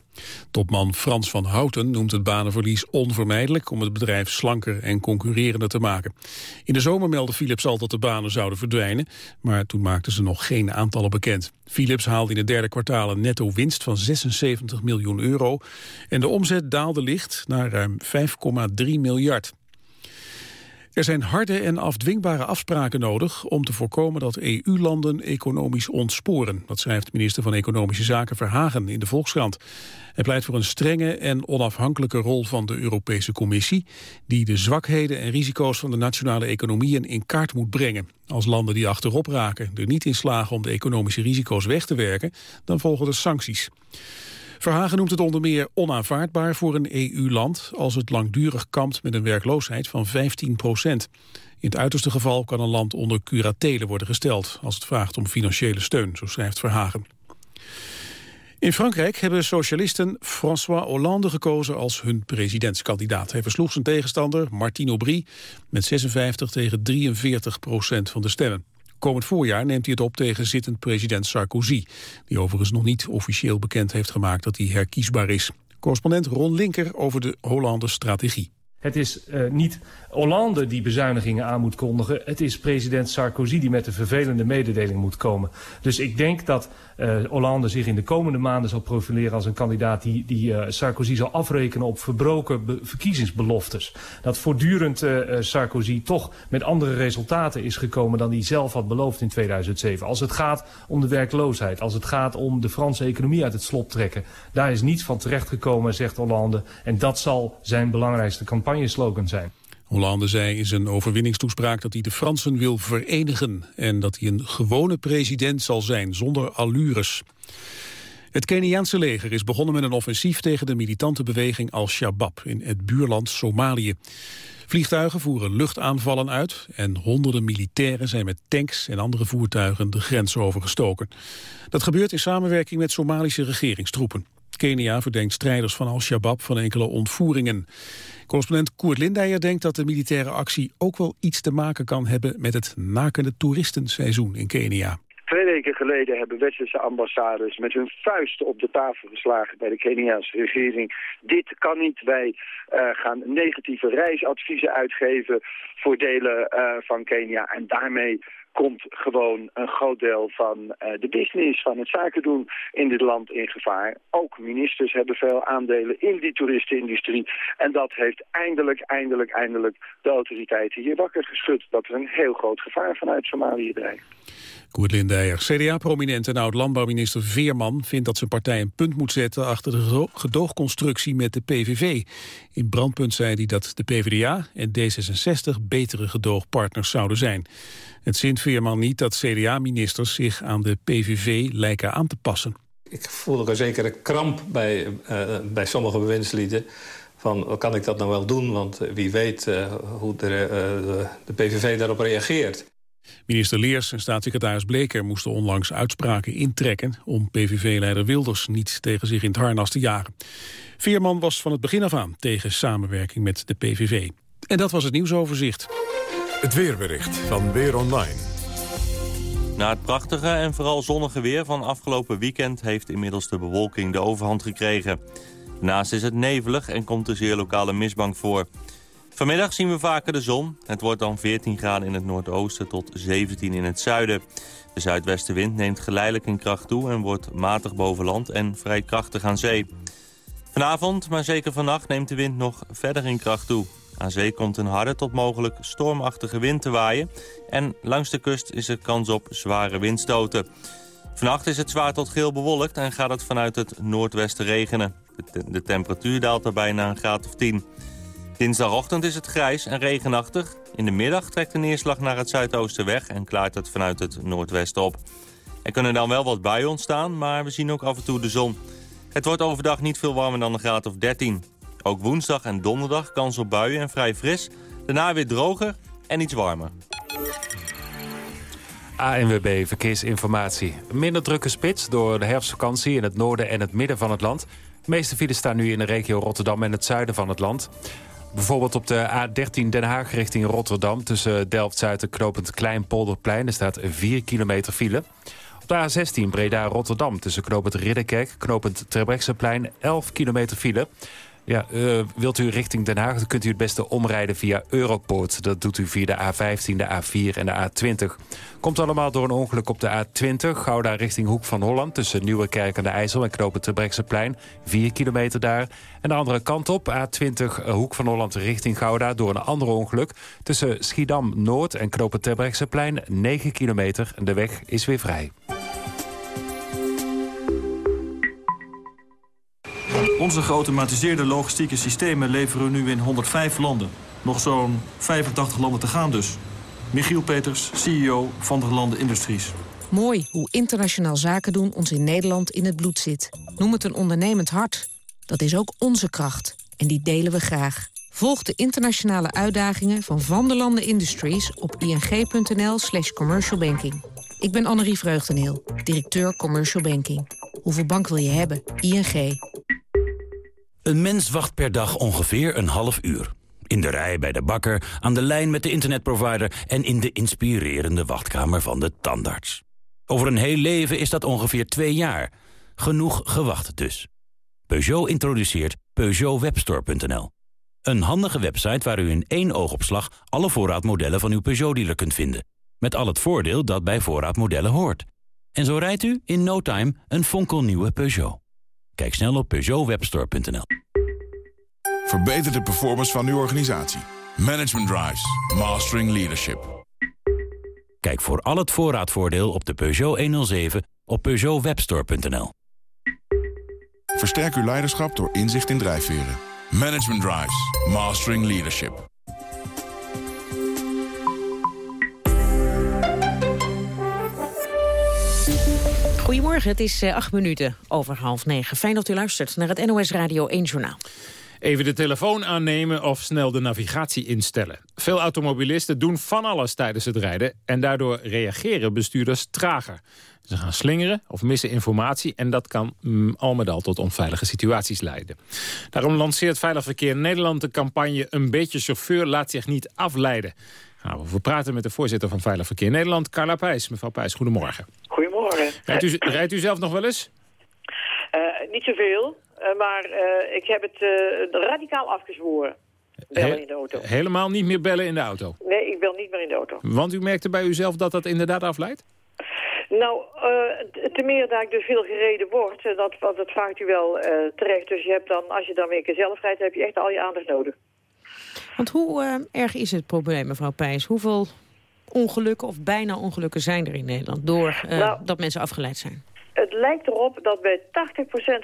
[SPEAKER 2] Topman Frans van Houten noemt het banenverlies onvermijdelijk om het bedrijf slanker en concurrerender te maken. In de zomer meldde Philips al de banen zouden verdwijnen, maar toen maakten ze nog geen aantallen bekend. Philips haalde in het derde kwartaal een netto winst van 76 miljoen euro en de omzet daalde licht naar ruim 5,3 miljard. Er zijn harde en afdwingbare afspraken nodig om te voorkomen dat EU-landen economisch ontsporen. Dat schrijft minister van Economische Zaken Verhagen in de Volkskrant. Hij pleit voor een strenge en onafhankelijke rol van de Europese Commissie... die de zwakheden en risico's van de nationale economieën in kaart moet brengen. Als landen die achterop raken er niet in slagen om de economische risico's weg te werken... dan volgen er sancties. Verhagen noemt het onder meer onaanvaardbaar voor een EU-land... als het langdurig kampt met een werkloosheid van 15 procent. In het uiterste geval kan een land onder curatele worden gesteld... als het vraagt om financiële steun, zo schrijft Verhagen. In Frankrijk hebben socialisten François Hollande gekozen als hun presidentskandidaat. Hij versloeg zijn tegenstander Martine Aubry met 56 tegen 43 procent van de stemmen. Komend voorjaar neemt hij het op tegen zittend president Sarkozy... die overigens nog niet officieel bekend heeft gemaakt dat hij herkiesbaar is. Correspondent Ron Linker over de Hollande strategie.
[SPEAKER 26] Het is uh, niet Hollande die bezuinigingen aan moet kondigen. Het is president Sarkozy die met de vervelende mededeling moet komen. Dus ik denk dat Hollande zich in de komende maanden zal profileren als een kandidaat die, die uh, Sarkozy zal afrekenen op verbroken verkiezingsbeloftes. Dat voortdurend Sarkozy toch met andere resultaten is gekomen dan hij zelf had beloofd in 2007. Als het gaat om de werkloosheid, als het gaat om de Franse economie uit het slot trekken. Daar is niets van terechtgekomen, zegt Hollande. En dat zal zijn belangrijkste campagneslogan zijn.
[SPEAKER 2] Hollande zei in zijn overwinningstoespraak dat hij de Fransen wil verenigen... en dat hij een gewone president zal zijn, zonder allures. Het Keniaanse leger is begonnen met een offensief tegen de militante beweging Al-Shabaab in het buurland Somalië. Vliegtuigen voeren luchtaanvallen uit en honderden militairen zijn met tanks en andere voertuigen de grens overgestoken. Dat gebeurt in samenwerking met Somalische regeringstroepen. Kenia verdenkt strijders van Al-Shabaab van enkele ontvoeringen. Correspondent Koert Lindeyer denkt dat de militaire actie ook wel iets te maken kan hebben met het nakende toeristenseizoen in Kenia.
[SPEAKER 27] Twee weken geleden hebben westerse ambassades met hun vuisten op de tafel geslagen bij de Keniaanse regering. Dit kan niet. Wij uh, gaan negatieve reisadviezen uitgeven voor delen uh, van Kenia. En daarmee komt gewoon een groot deel van uh, de business, van het zaken doen in dit land in gevaar. Ook ministers hebben veel aandelen in die toeristenindustrie. En dat heeft eindelijk, eindelijk, eindelijk de autoriteiten hier wakker geschud. Dat er een heel groot gevaar vanuit Somalië dreigt.
[SPEAKER 2] Koert Lindeyer, CDA-prominent en oud-landbouwminister Veerman... vindt dat zijn partij een punt moet zetten achter de gedoogconstructie met de PVV. In Brandpunt zei hij dat de PvdA en D66 betere gedoogpartners zouden zijn. Het zint Veerman niet dat CDA-ministers zich aan de PVV lijken aan te passen.
[SPEAKER 28] Ik voel er een zekere kramp bij, uh, bij sommige bewindslieden
[SPEAKER 29] van kan ik dat nou wel doen? Want wie weet hoe de, de, de PVV daarop reageert.
[SPEAKER 2] Minister Leers en staatssecretaris Bleker moesten onlangs uitspraken intrekken... om PVV-leider Wilders niet tegen zich in het harnas te jagen. Veerman was van het begin af aan tegen samenwerking met de PVV. En dat was het nieuwsoverzicht.
[SPEAKER 1] Het weerbericht van Weer Online.
[SPEAKER 30] Na het prachtige en vooral zonnige weer van afgelopen weekend... heeft inmiddels de bewolking de overhand gekregen. Daarnaast is het nevelig en komt er zeer lokale mistbank voor. Vanmiddag zien we vaker de zon. Het wordt dan 14 graden in het noordoosten tot 17 in het zuiden. De zuidwestenwind neemt geleidelijk in kracht toe... en wordt matig boven land en vrij krachtig aan zee. Vanavond, maar zeker vannacht, neemt de wind nog verder in kracht toe. Aan zee komt een harde tot mogelijk stormachtige wind te waaien... en langs de kust is er kans op zware windstoten. Vannacht is het zwaar tot geel bewolkt en gaat het vanuit het noordwesten regenen. De, temperatuur daalt daarbij naar een graad of 10. Dinsdagochtend is het grijs en regenachtig. In de middag trekt de neerslag naar het zuidoosten weg... en klaart het vanuit het noordwesten op. Er kunnen dan wel wat buien ontstaan, maar we zien ook af en toe de zon. Het wordt overdag niet veel warmer dan een graad of 13. Ook woensdag en donderdag kans op buien en vrij fris. Daarna weer droger en iets warmer.
[SPEAKER 3] ANWB Verkeersinformatie. Minder drukke spits door de herfstvakantie in het noorden en het midden van het land. De meeste files staan nu in de regio Rotterdam en het zuiden van het land. Bijvoorbeeld op de A13 Den Haag richting Rotterdam... tussen Delft-Zuid en Knopend Kleinpolderplein. Er staat 4 kilometer file. Op de A16 Breda-Rotterdam tussen Knopend Ridderkerk... Knopend Terbrechtseplein 11 kilometer file. Ja, uh, wilt u richting Den Haag, dan kunt u het beste omrijden via Europoort. Dat doet u via de A15, de A4 en de A20. Komt allemaal door een ongeluk op de A20. Gouda richting Hoek van Holland tussen Nieuwekerk en de IJssel... en knopen Terbrechtseplein, 4 kilometer daar. En de andere kant op, A20 eh, Hoek van Holland richting Gouda... door een ander ongeluk tussen Schiedam-Noord en knopen Terbrechtseplein, 9 kilometer. De weg is weer vrij.
[SPEAKER 31] Onze geautomatiseerde logistieke systemen leveren nu in 105 landen. Nog zo'n 85 landen te gaan dus. Michiel Peters, CEO van der Landen Industries.
[SPEAKER 32] Mooi hoe internationaal zaken doen ons in Nederland in het bloed zit. Noem het een ondernemend hart. Dat is ook onze kracht. En die delen we graag. Volg de internationale uitdagingen van Van der Landen Industries op ing.nl slash commercialbanking. Ik ben Annerie Vreugdeneel, directeur Commercial Banking. Hoeveel bank wil je hebben? ING.
[SPEAKER 4] Een mens wacht per dag ongeveer een half uur. In de rij bij de bakker, aan de lijn met de internetprovider... en in de inspirerende wachtkamer van de tandarts. Over een heel leven is dat ongeveer twee jaar. Genoeg gewacht dus. Peugeot introduceert PeugeotWebstore.nl. Een handige website waar u in één oogopslag... alle voorraadmodellen van uw Peugeot-dealer kunt vinden. Met al het voordeel dat bij voorraadmodellen hoort. En zo rijdt u in no time een fonkelnieuwe Peugeot. Kijk snel op PeugeotWebstore.nl.
[SPEAKER 28] Verbeter de performance van uw organisatie. Management Drives. Mastering Leadership.
[SPEAKER 4] Kijk voor al het voorraadvoordeel op de Peugeot 107 op PeugeotWebstore.nl.
[SPEAKER 28] Versterk uw leiderschap door inzicht in drijfveren. Management Drives. Mastering Leadership.
[SPEAKER 11] Goedemorgen, het is uh, acht minuten over half negen. Fijn dat u luistert naar het NOS Radio 1 Journaal.
[SPEAKER 10] Even de telefoon aannemen of snel de navigatie instellen. Veel automobilisten doen van alles tijdens het rijden... en daardoor reageren bestuurders trager. Ze gaan slingeren of missen informatie... en dat kan mm, al met al tot onveilige situaties leiden. Daarom lanceert Veilig Verkeer Nederland de campagne... Een beetje chauffeur laat zich niet afleiden. Nou, we praten met de voorzitter van Veilig Verkeer Nederland, Carla Pijs. Mevrouw Pijs, goedemorgen.
[SPEAKER 33] Goedemorgen.
[SPEAKER 10] Rijdt u, rijdt u zelf nog wel eens?
[SPEAKER 33] Uh, niet zoveel, uh, maar uh, ik heb het radicaal afgezworen. Bellen He in de auto.
[SPEAKER 10] Helemaal niet meer bellen in de auto?
[SPEAKER 33] Nee, ik bel niet meer in de auto.
[SPEAKER 10] Want u merkte bij uzelf dat dat inderdaad afleidt?
[SPEAKER 33] Nou, te meer dat ik dus veel gereden word, dat, dat vraagt u wel terecht. Dus je hebt dan, als je dan weer een keer zelf rijdt, heb je echt al je aandacht nodig.
[SPEAKER 11] Want hoe uh, erg is het probleem, mevrouw Pijs? Hoeveel ongelukken of bijna ongelukken zijn er in Nederland... door uh, nou, dat mensen afgeleid zijn?
[SPEAKER 33] Het lijkt erop dat bij 80%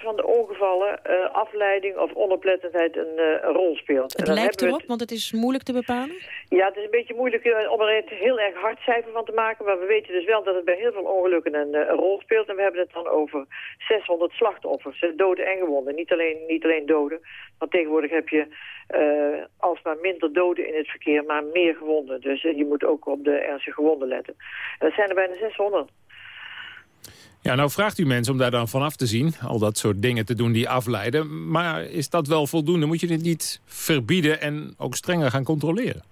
[SPEAKER 33] van de ongevallen uh, afleiding of onoplettendheid een, een, rol speelt.
[SPEAKER 11] Het lijkt erop, het... want het is moeilijk te bepalen?
[SPEAKER 33] Ja, het is een beetje moeilijk eh, om er een heel erg hard cijfer van te maken. Maar we weten dus wel dat het bij heel veel ongelukken een, een rol speelt. En we hebben het dan over 600 slachtoffers, doden en gewonden. Niet alleen, niet alleen doden. Want tegenwoordig heb je uh, alsmaar minder doden in het verkeer, maar meer gewonden. Dus je moet ook op de ernstige gewonden letten. En dat zijn er bijna 600.
[SPEAKER 10] Ja, nou vraagt u mensen om daar dan vanaf te zien. Al dat soort dingen te doen die afleiden. Maar is dat wel voldoende? Moet je dit niet verbieden en ook strenger gaan controleren?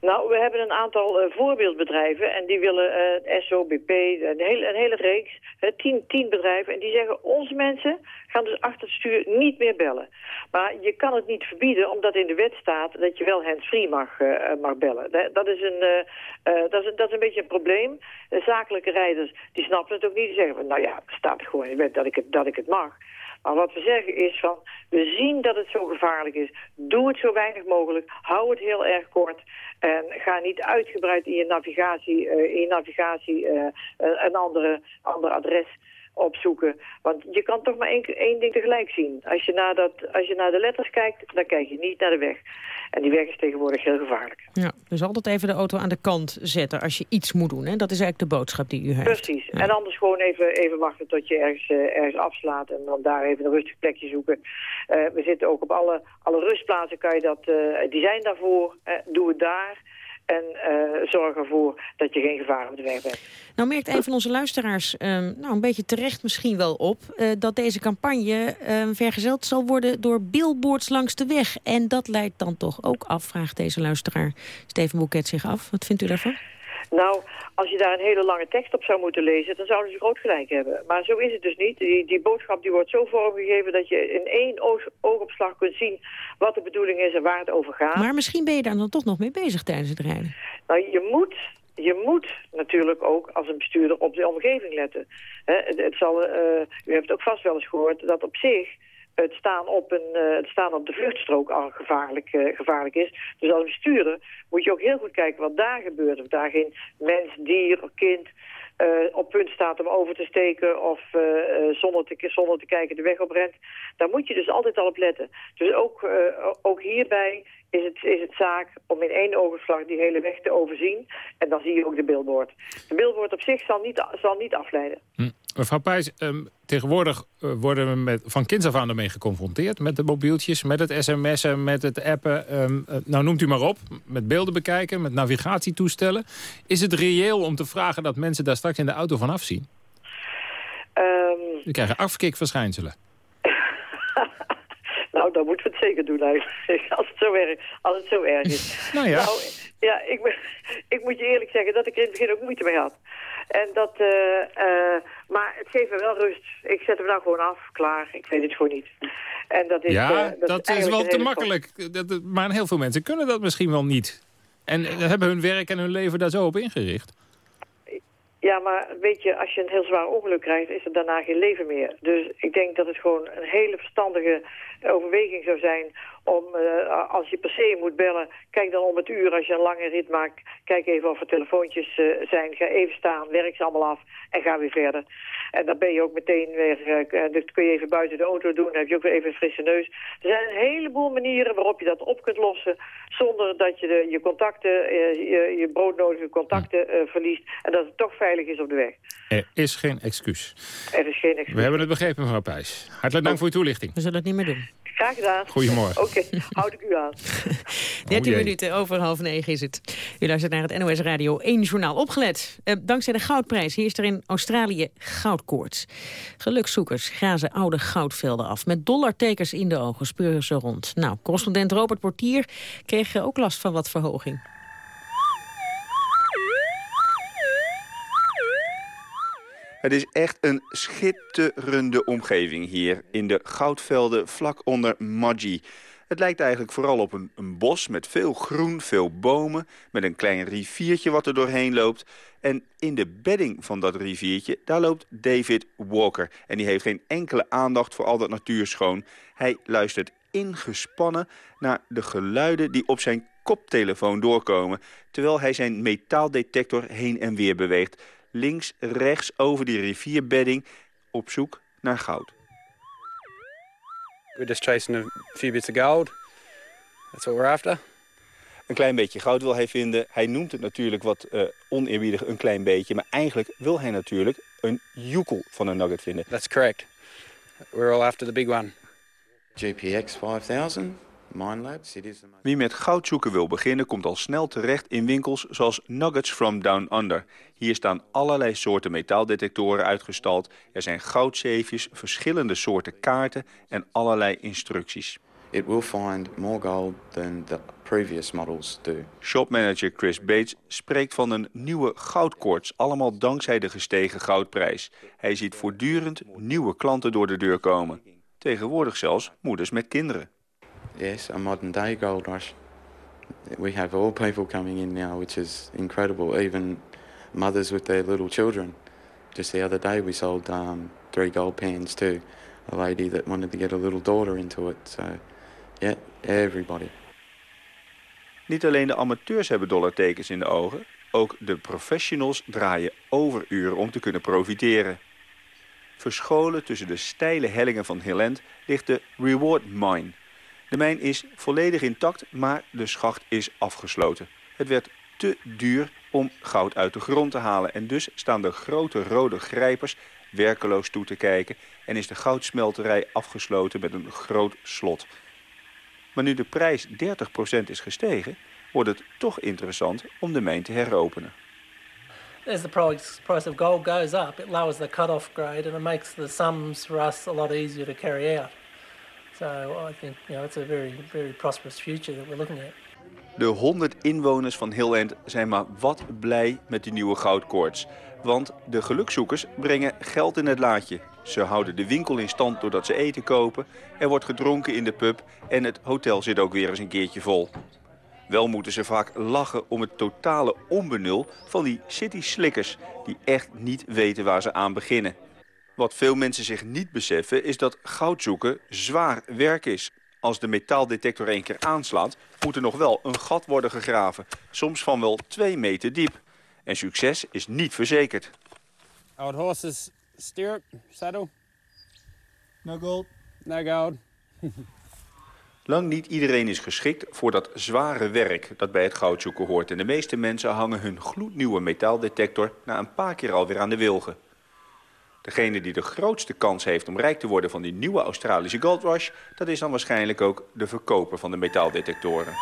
[SPEAKER 33] Nou, we hebben een aantal uh, voorbeeldbedrijven en die willen uh, SOBP, een hele, een hele reeks, uh, tien, tien bedrijven. En die zeggen, onze mensen gaan dus achter het stuur niet meer bellen. Maar je kan het niet verbieden, omdat in de wet staat dat je wel hands-free mag, mag bellen. Dat is, een, dat, is, dat is een beetje een probleem. Zakelijke rijders, die snappen het ook niet. Die zeggen, nou ja, staat gewoon in de wet dat ik het, dat ik het mag. Maar wat we zeggen is van, we zien dat het zo gevaarlijk is. Doe het zo weinig mogelijk. Hou het heel erg kort. En ga niet uitgebreid in je navigatie, uh, in je navigatie uh, een andere, ander adres opzoeken. Want je kan toch maar één, één ding tegelijk zien. Als je, naar dat, als je naar de letters kijkt, dan kijk je niet naar de weg. En die weg is tegenwoordig heel gevaarlijk.
[SPEAKER 11] Ja, dus altijd even de auto aan de kant zetten als je iets moet doen. Hè? Dat is eigenlijk de boodschap die u heeft.
[SPEAKER 33] Precies. En anders gewoon even, even wachten tot je ergens, uh, ergens afslaat... en dan daar even een rustig plekje zoeken. Uh, we zitten ook op alle, alle rustplaatsen, kan je dat, uh, die zijn daarvoor. doe het daar. En uh, zorg ervoor dat je geen gevaar op de weg bent.
[SPEAKER 11] Nou merkt een van onze luisteraars, um, nou een beetje terecht misschien wel op... Uh, dat deze campagne uh, vergezeld zal worden door billboards langs de weg. En dat leidt dan toch ook af, vraagt deze luisteraar Steven Boeket zich af. Wat vindt u daarvan?
[SPEAKER 33] Nou, als je daar een hele lange tekst op zou moeten lezen, dan zouden ze groot gelijk hebben. Maar zo is het dus niet. Die, die boodschap die wordt zo vormgegeven dat je in één oog, oogopslag kunt zien wat de bedoeling is en waar het over gaat.
[SPEAKER 11] Maar misschien ben je daar dan toch nog mee bezig tijdens het rijden.
[SPEAKER 33] Nou, je moet je moet natuurlijk ook als een bestuurder op de omgeving letten. het, het zal, uh, u hebt ook vast wel eens gehoord dat op zich het staan op, een, uh, het staan op de vluchtstrook al gevaarlijk, uh, gevaarlijk is. Dus als bestuurder moet je ook heel goed kijken wat daar gebeurt. Of daar geen mens, dier of kind uh, op punt staat om over te steken of zonder, te, zonder te kijken de weg op rent. Daar moet je dus altijd al op letten. Dus ook, ook hierbij is het, is het zaak om in één oogopslag die hele weg te overzien. En dan zie je ook de billboard. De billboard op zich zal niet, zal niet afleiden.
[SPEAKER 10] Hm. Mevrouw Pijs, um, tegenwoordig uh, worden we met, van kinds af aan ermee geconfronteerd. Met de mobieltjes, met het sms'en, met het appen. Um, uh, nou, noemt u maar op. Met beelden bekijken, met navigatietoestellen. Is het reëel om te vragen dat mensen daar straks in de auto van afzien?
[SPEAKER 33] Um...
[SPEAKER 10] We krijgen afkikverschijnselen.
[SPEAKER 33] nou, dan moeten we het zeker doen eigenlijk. Als het zo erg, als het zo erg is.
[SPEAKER 10] nou ja.
[SPEAKER 33] Nou, ja, ik, ik moet je eerlijk zeggen dat ik er in het begin ook moeite mee had. En dat, uh, uh, maar het geeft me wel rust. Ik zet hem nou gewoon af, klaar. Ik weet het gewoon niet. En dat is,
[SPEAKER 10] ja,
[SPEAKER 33] dat,
[SPEAKER 10] dat is, is wel te makkelijk. Dat, maar heel veel mensen kunnen dat misschien wel niet. En hebben hun werk en hun leven daar zo op ingericht.
[SPEAKER 33] Ja, maar weet je, als je een heel zwaar ongeluk krijgt, is er daarna geen leven meer. Dus ik denk dat het gewoon een hele verstandige overweging zou zijn om, uh, als je per se moet bellen, kijk dan om het uur als je een lange rit maakt. Kijk even of er telefoontjes uh, zijn. Ga even staan, werk ze allemaal af en ga weer verder. En dan ben je ook meteen weer, uh, dus kun je even buiten de auto doen, dan heb je ook weer even een frisse neus. Er zijn een heleboel manieren waarop je dat op kunt lossen, zonder dat je de, je contacten, je, je broodnodige contacten verliest. En dat het toch veilig is op de weg.
[SPEAKER 10] Er is geen excuus.
[SPEAKER 33] Er is geen excuus.
[SPEAKER 10] We hebben het begrepen, mevrouw Pijs. Hartelijk dank voor uw toelichting.
[SPEAKER 11] We zullen het niet meer doen.
[SPEAKER 33] Graag gedaan.
[SPEAKER 10] Goedemorgen.
[SPEAKER 33] Oké, okay, houd ik u aan.
[SPEAKER 11] 13 oh minuten over half negen is het. U luistert naar het NOS Radio 1 journaal. Opgelet. Uh, dankzij de goudprijs heerst er in Australië goudkoorts. Gelukszoekers grazen oude goudvelden af. Met dollartekens in de ogen speuren ze rond. Nou, correspondent Robert Portier kreeg ook last van wat verhoging.
[SPEAKER 34] Het is echt een schitterende omgeving hier in de goudvelden vlak onder Maggi. Het lijkt eigenlijk vooral op een, bos met veel groen, veel bomen... met een klein riviertje wat er doorheen loopt. En in de bedding van dat riviertje, daar loopt David Walker. En die heeft geen enkele aandacht voor al dat natuurschoon. Hij luistert ingespannen naar de geluiden die op zijn koptelefoon doorkomen... terwijl hij zijn metaaldetector heen en weer beweegt links, rechts over die rivierbedding op zoek naar goud.
[SPEAKER 35] We're just chasing a few bits of gold. That's what we're after.
[SPEAKER 34] een klein beetje goud wil hij vinden. Hij noemt het natuurlijk wat uh, oneerbiedig een klein beetje. Maar eigenlijk wil hij natuurlijk een joekel van een nugget vinden.
[SPEAKER 36] That's correct. We're all after the big one.
[SPEAKER 28] GPX 5000.
[SPEAKER 34] Wie met goud zoeken wil beginnen, komt al snel terecht in winkels zoals Nuggets from Down Under. Hier staan allerlei soorten metaaldetectoren uitgestald. Er zijn goudzeefjes, verschillende soorten kaarten en allerlei instructies.
[SPEAKER 28] It will find more gold than the previous models do.
[SPEAKER 34] Shopmanager Chris Bates spreekt van een nieuwe goudkoorts, allemaal dankzij de gestegen goudprijs. Hij ziet voortdurend nieuwe klanten door de deur komen. Tegenwoordig zelfs moeders met kinderen.
[SPEAKER 28] Yes, a modern day gold rush. We have all people coming in now, which is incredible. Even mothers with their little children. Just the other day we sold um, three gold pans to a lady that wanted to get a little daughter into it. So, yeah, everybody.
[SPEAKER 34] Niet alleen de amateurs hebben dollartekens in de ogen. Ook de professionals draaien overuren om te kunnen profiteren. Verscholen tussen de steile hellingen van Hilland ligt de Reward Mine de mijn is volledig intact, maar de schacht is afgesloten. Het werd te duur om goud uit de grond te halen. En dus staan de grote rode grijpers werkeloos toe te kijken... en is de goudsmelterij afgesloten met een groot slot. Maar nu de prijs 30% is gestegen, wordt het toch interessant om de mijn te heropenen.
[SPEAKER 37] As the price, of gold goes up, it lowers the cut-off grade and it makes the sums for us a lot easier to carry out. So I think you know, it's a very, very prosperous future that we're.
[SPEAKER 34] De 100 inwoners van Hill zijn maar wat blij met die nieuwe goudkoorts. Want de gelukzoekers brengen geld in het laadje. Ze houden de winkel in stand doordat ze eten kopen. Er wordt gedronken in de pub en het hotel zit ook weer eens een keertje vol. Wel moeten ze vaak lachen om het totale onbenul van die city slickers... die echt niet weten waar ze aan beginnen. Wat veel mensen zich niet beseffen is dat goud zoeken zwaar werk is. Als de metaaldetector één keer aanslaat, moet er nog wel een gat worden gegraven. Soms van wel twee meter diep. En succes is niet verzekerd.
[SPEAKER 36] Oud horses, stirrup, saddle.
[SPEAKER 37] No gold.
[SPEAKER 36] No gold.
[SPEAKER 34] Lang niet iedereen is geschikt voor dat zware werk dat bij het goudzoeken hoort. En de meeste mensen hangen hun gloednieuwe metaaldetector na een paar keer alweer aan de wilgen. Degene die de grootste kans heeft om rijk te worden van die nieuwe Australische Gold Rush... dat is dan waarschijnlijk ook de verkoper van de metaaldetectoren.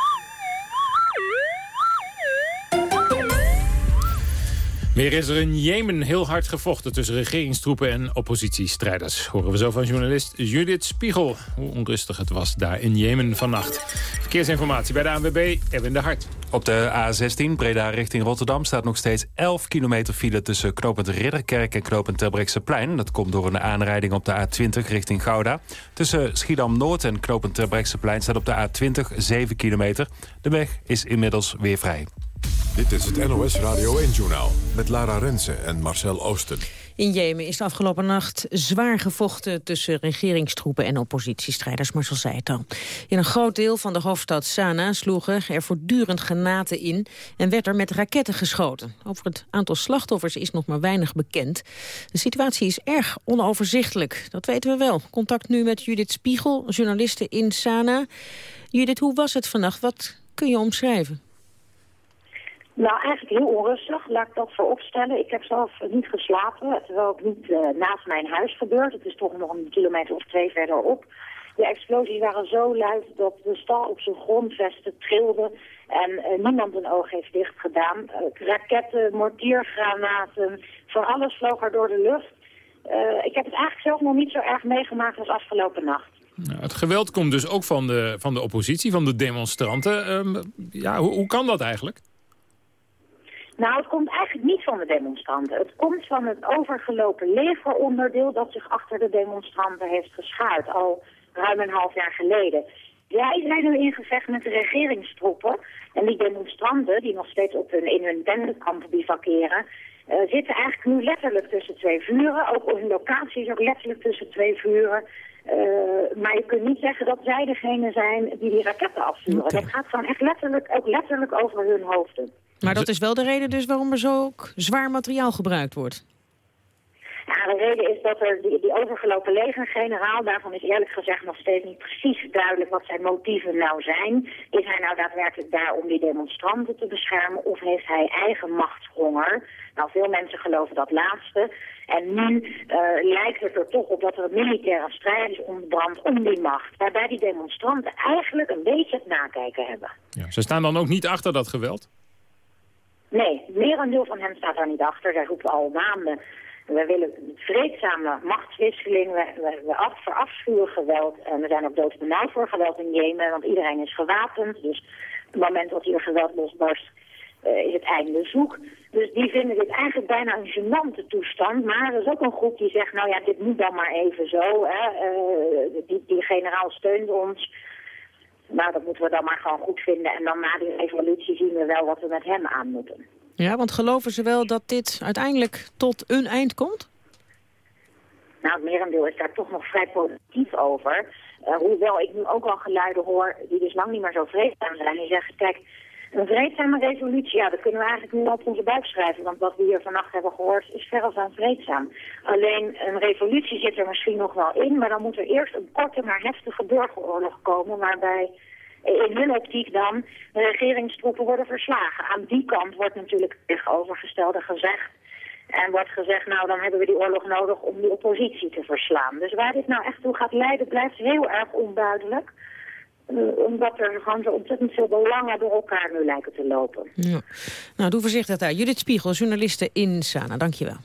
[SPEAKER 10] Weer is er in Jemen heel hard gevochten tussen regeringstroepen en oppositiestrijders. Horen we zo van journalist Judith Spiegel. Hoe onrustig het was daar in Jemen vannacht. Verkeersinformatie bij de ANWB, Erwin de Hart.
[SPEAKER 3] Op de A16 Breda richting Rotterdam staat nog steeds 11 kilometer file... tussen knopend Ridderkerk en knopend Terbrechtseplein. Dat komt door een aanrijding op de A20 richting Gouda. Tussen Schiedam-Noord en knopend Terbrechtseplein staat op de A20 7 kilometer. De weg is inmiddels weer vrij.
[SPEAKER 1] Dit is het NOS Radio 1-journaal met Lara Rensen en Marcel Oosten.
[SPEAKER 11] In Jemen is de afgelopen nacht zwaar gevochten tussen regeringstroepen en oppositiestrijders, Marcel zei het al. In een groot deel van de hoofdstad Sanaa sloegen er voortdurend granaten in en werd er met raketten geschoten. Over het aantal slachtoffers is nog maar weinig bekend. De situatie is erg onoverzichtelijk, dat weten we wel. Contact nu met Judith Spiegel, journaliste in Sanaa. Judith, hoe was het vannacht? Wat kun je omschrijven?
[SPEAKER 38] Nou, eigenlijk heel onrustig, laat ik dat vooropstellen. Ik heb zelf niet geslapen, terwijl het niet uh, naast mijn huis gebeurt. Het is toch nog een kilometer of twee verderop. De explosies waren zo luid dat de stal op zijn grondvesten trilde en uh, niemand een oog heeft dichtgedaan. Uh, raketten, mortiergranaten, van alles vloog er door de lucht. ik heb het eigenlijk zelf nog niet zo erg meegemaakt als afgelopen nacht.
[SPEAKER 10] Nou, het geweld komt dus ook van de, van de oppositie, van de demonstranten. Um, ja, hoe, hoe kan dat eigenlijk?
[SPEAKER 38] Nou, het komt eigenlijk niet van de demonstranten. Het komt van het overgelopen legeronderdeel dat zich achter de demonstranten heeft geschaard, al ruim een half jaar geleden. Wij zijn nu in gevecht met de regeringstroepen. En die demonstranten, die nog steeds op hun, in hun tentenkampen bivakeren, uh, zitten eigenlijk nu letterlijk tussen twee vuren. Ook hun locatie is ook letterlijk tussen twee vuren. Uh, maar je kunt niet zeggen dat zij degene zijn die die raketten afvuren. Okay. Dat gaat gewoon echt letterlijk, ook letterlijk over hun hoofden.
[SPEAKER 11] Maar dat is wel de reden dus waarom er zo ook zwaar materiaal gebruikt wordt.
[SPEAKER 38] Ja, de reden is dat er die, die overgelopen legergeneraal, daarvan is eerlijk gezegd nog steeds niet precies duidelijk wat zijn motieven nou zijn. Is hij nou daadwerkelijk daar om die demonstranten te beschermen of heeft hij eigen machtshonger? Nou, veel mensen geloven dat laatste. En nu uh, lijkt het er toch op dat er een militaire strijd is ontbrand om die macht. Waarbij die demonstranten eigenlijk een beetje het nakijken hebben.
[SPEAKER 10] Ja, ze staan dan ook niet achter dat geweld?
[SPEAKER 38] Nee, merendeel van hen staat daar niet achter. Zij roepen al maanden we willen vreedzame machtswisseling. We, we, we af, verafschuwen geweld. En we zijn ook doodbenauwd voor geweld in Jemen. Want iedereen is gewapend. Dus op het moment dat hier geweld losbarst uh, is het einde zoek. Dus die vinden dit eigenlijk bijna een gênante toestand. Maar er is ook een groep die zegt, nou ja, dit moet dan maar even zo. Hè. Uh, die, die generaal steunt ons. Nou, dat moeten we dan maar gewoon goed vinden. En dan na die revolutie zien we wel wat we met hem aan moeten.
[SPEAKER 11] Ja, want geloven ze wel dat dit uiteindelijk tot een eind komt?
[SPEAKER 38] Nou, het merendeel is daar toch nog vrij positief over. Uh, hoewel ik nu ook al geluiden hoor die dus lang niet meer zo vreedzaam zijn. Die zeggen, kijk, een vreedzame revolutie, ja, dat kunnen we eigenlijk nu op onze buik schrijven. Want wat we hier vannacht hebben gehoord is verre van vreedzaam. Alleen een revolutie zit er misschien nog wel in, maar dan moet er eerst een korte maar heftige burgeroorlog komen... waarbij in hun optiek dan de regeringstroepen worden verslagen. Aan die kant wordt natuurlijk tegenovergestelde gezegd. En wordt gezegd, nou dan hebben we die oorlog nodig om die oppositie te verslaan. Dus waar dit nou echt toe gaat leiden blijft heel erg onduidelijk. Uh, omdat er gewoon zo ontzettend veel belangen door elkaar nu lijken te lopen.
[SPEAKER 11] Ja. Nou, doe voorzichtig daar. Judith Spiegel, journaliste in Sana. Dankjewel.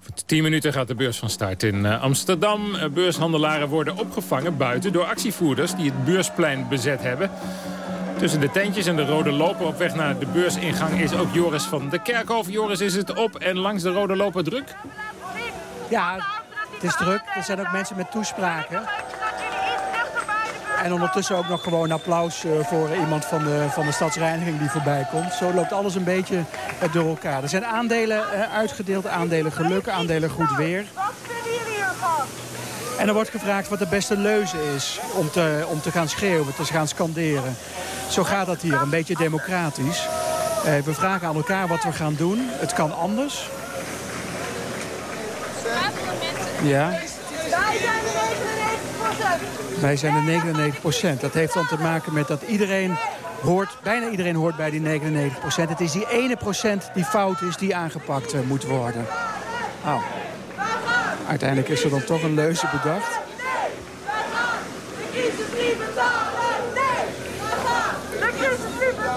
[SPEAKER 10] Over tien minuten gaat de beurs van start in uh, Amsterdam. Uh, beurshandelaren worden opgevangen buiten door actievoerders... die het beursplein bezet hebben. Tussen de tentjes en de rode loper op weg naar de beursingang... is ook Joris van de Kerkhof. Joris, is het op en langs de rode loper druk?
[SPEAKER 14] Ja, het is druk. Er zijn ook mensen met toespraken. En ondertussen ook nog gewoon applaus uh, voor iemand van de, van de stadsreiniging die voorbij komt. Zo loopt alles een beetje uh, door elkaar. Er zijn aandelen uh, uitgedeeld, aandelen geluk, aandelen goed weer.
[SPEAKER 39] Wat vinden jullie hiervan?
[SPEAKER 14] En er wordt gevraagd wat de beste leuze is om te, om te gaan schreeuwen, te gaan scanderen. Zo gaat dat hier, een beetje democratisch. we vragen aan elkaar wat we gaan doen. Het kan anders. Ja.
[SPEAKER 39] Wij zijn de 99%.
[SPEAKER 14] Wij zijn de 99 procent. Dat heeft dan te maken met dat iedereen hoort, bijna iedereen hoort bij die 99 procent. Het is die ene procent die fout is, die aangepakt uh, moet worden. Uiteindelijk is er dan toch een leuze bedacht.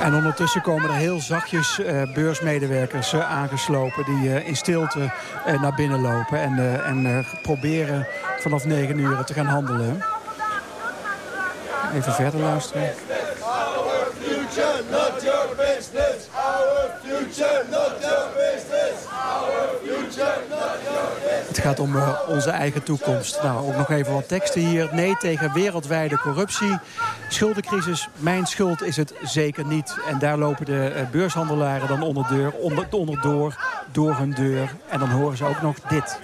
[SPEAKER 14] En ondertussen komen er heel zachtjes uh, beursmedewerkers uh, aangeslopen... die uh, in stilte naar binnen lopen en, en proberen vanaf 9 uur te gaan handelen. Even verder luisteren.
[SPEAKER 39] Our future, not your business. Our future, not your business. Our future, not your business.
[SPEAKER 14] Het gaat om uh, onze eigen toekomst. Nou, ook nog even wat teksten hier. Nee tegen wereldwijde corruptie. Schuldencrisis, mijn schuld is het zeker niet. En daar lopen de uh, beurshandelaren dan onder deur, onder, onderdoor, door hun deur. En dan horen ze ook nog dit.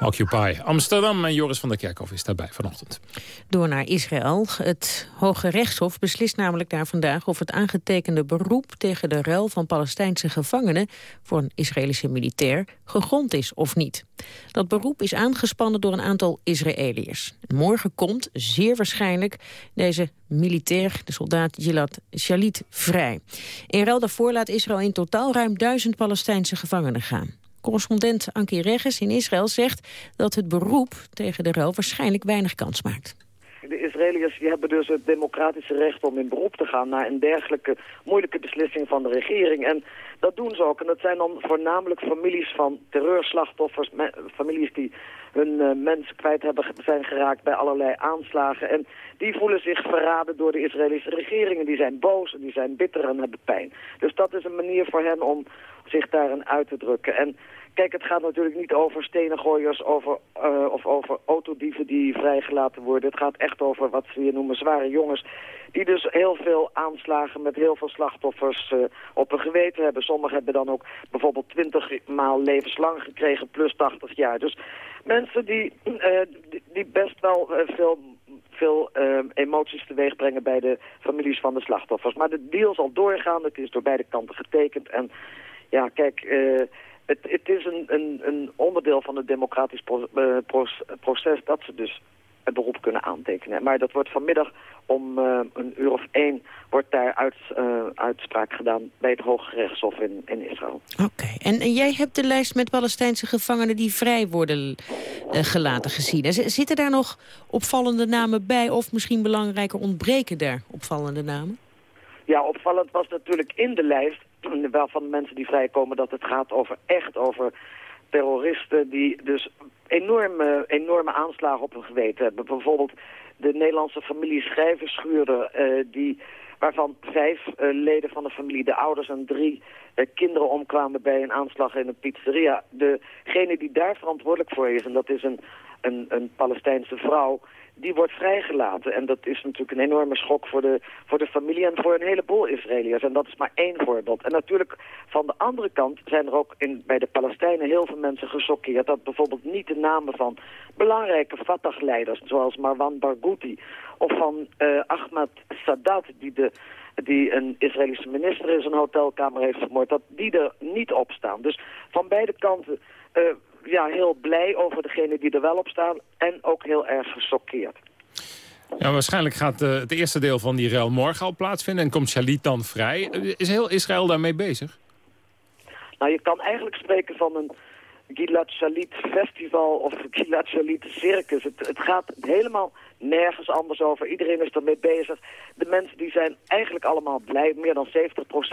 [SPEAKER 10] Occupy Amsterdam en Joris van der Kerkhof is daarbij vanochtend.
[SPEAKER 11] Door naar Israël. Het Hoge Rechtshof beslist namelijk daar vandaag of het aangetekende beroep tegen de ruil van Palestijnse gevangenen voor een Israëlische militair gegrond is of niet. Dat beroep is aangespannen door een aantal Israëliërs. Morgen komt, zeer waarschijnlijk, deze militair, de soldaat Gilad Shalit, vrij. In ruil daarvoor laat Israël in totaal ruim duizend Palestijnse gevangenen gaan. Correspondent Ankie Regges in Israël zegt dat het beroep tegen de ruil waarschijnlijk weinig kans maakt.
[SPEAKER 33] De Israëliërs die hebben dus het democratische recht om in beroep te gaan naar een dergelijke moeilijke beslissing van de regering. En dat doen ze ook. En dat zijn dan voornamelijk families van terreurslachtoffers, families die hun uh, mensen kwijt hebben, zijn geraakt bij allerlei aanslagen. En die voelen zich verraden door de Israëlische regering. En die zijn boos en die zijn bitter en hebben pijn. Dus dat is een manier voor hen om zich daarin uit te drukken. En Kijk, het gaat natuurlijk niet over stenengooiers over, uh, of over autodieven die vrijgelaten worden. Het gaat echt over wat ze hier noemen zware jongens. Die dus heel veel aanslagen met heel veel slachtoffers uh, op hun geweten hebben. Sommigen hebben dan ook bijvoorbeeld 20 maal levenslang gekregen plus 80 jaar. Dus mensen die, uh, die, best wel veel veel uh, emoties teweeg brengen bij de families van de slachtoffers. Maar de deal zal doorgaan, het is door beide kanten getekend en Ja, kijk, het, het, is een, een, een, onderdeel van het democratisch pro, uh, proces dat ze dus het beroep kunnen aantekenen. Maar dat wordt vanmiddag om uh, een uur of één wordt daar uit, uitspraak gedaan bij het Hoge Rechtshof in, in Israël.
[SPEAKER 11] Oké, en, en, jij hebt de lijst met Palestijnse gevangenen die vrij worden gelaten gezien. Zitten daar nog opvallende namen bij of misschien belangrijker ontbreken daar opvallende namen?
[SPEAKER 33] Ja, opvallend was natuurlijk in de lijst wel van de mensen die vrijkomen dat het gaat over echt over terroristen die dus enorme, enorme aanslagen op hun geweten hebben. Bijvoorbeeld de Nederlandse familie Schrijverschuurder, uh, die, waarvan vijf uh, leden van de familie, de ouders en drie uh, kinderen omkwamen bij een aanslag in een pizzeria. Degene die daar verantwoordelijk voor is, en dat is een, een, een Palestijnse vrouw, die wordt vrijgelaten. En dat is natuurlijk een enorme schok voor de, voor de familie en voor een heleboel Israëliërs. En dat is maar één voorbeeld. En natuurlijk van de andere kant zijn er ook in, bij de Palestijnen heel veel mensen gechoqueerd... dat bijvoorbeeld niet de namen van belangrijke Fatah-leiders... zoals Marwan Barghouti of van uh, Ahmad Sadat... die de die een Israëlische minister in zijn hotelkamer heeft vermoord, dat die er niet op staan. Dus van beide kanten uh, ja, heel blij over degene die er wel op staan en ook heel erg gechoqueerd.
[SPEAKER 10] Ja, waarschijnlijk gaat uh, het eerste deel van die rel morgen al plaatsvinden en komt Shalit dan vrij. Is heel Israël daarmee bezig?
[SPEAKER 33] Nou, je kan eigenlijk spreken van een Gilad Shalit festival of Gilad Shalit circus. Het, het gaat helemaal nergens anders over. Iedereen is ermee bezig. De mensen die zijn eigenlijk allemaal blij. Meer dan 70%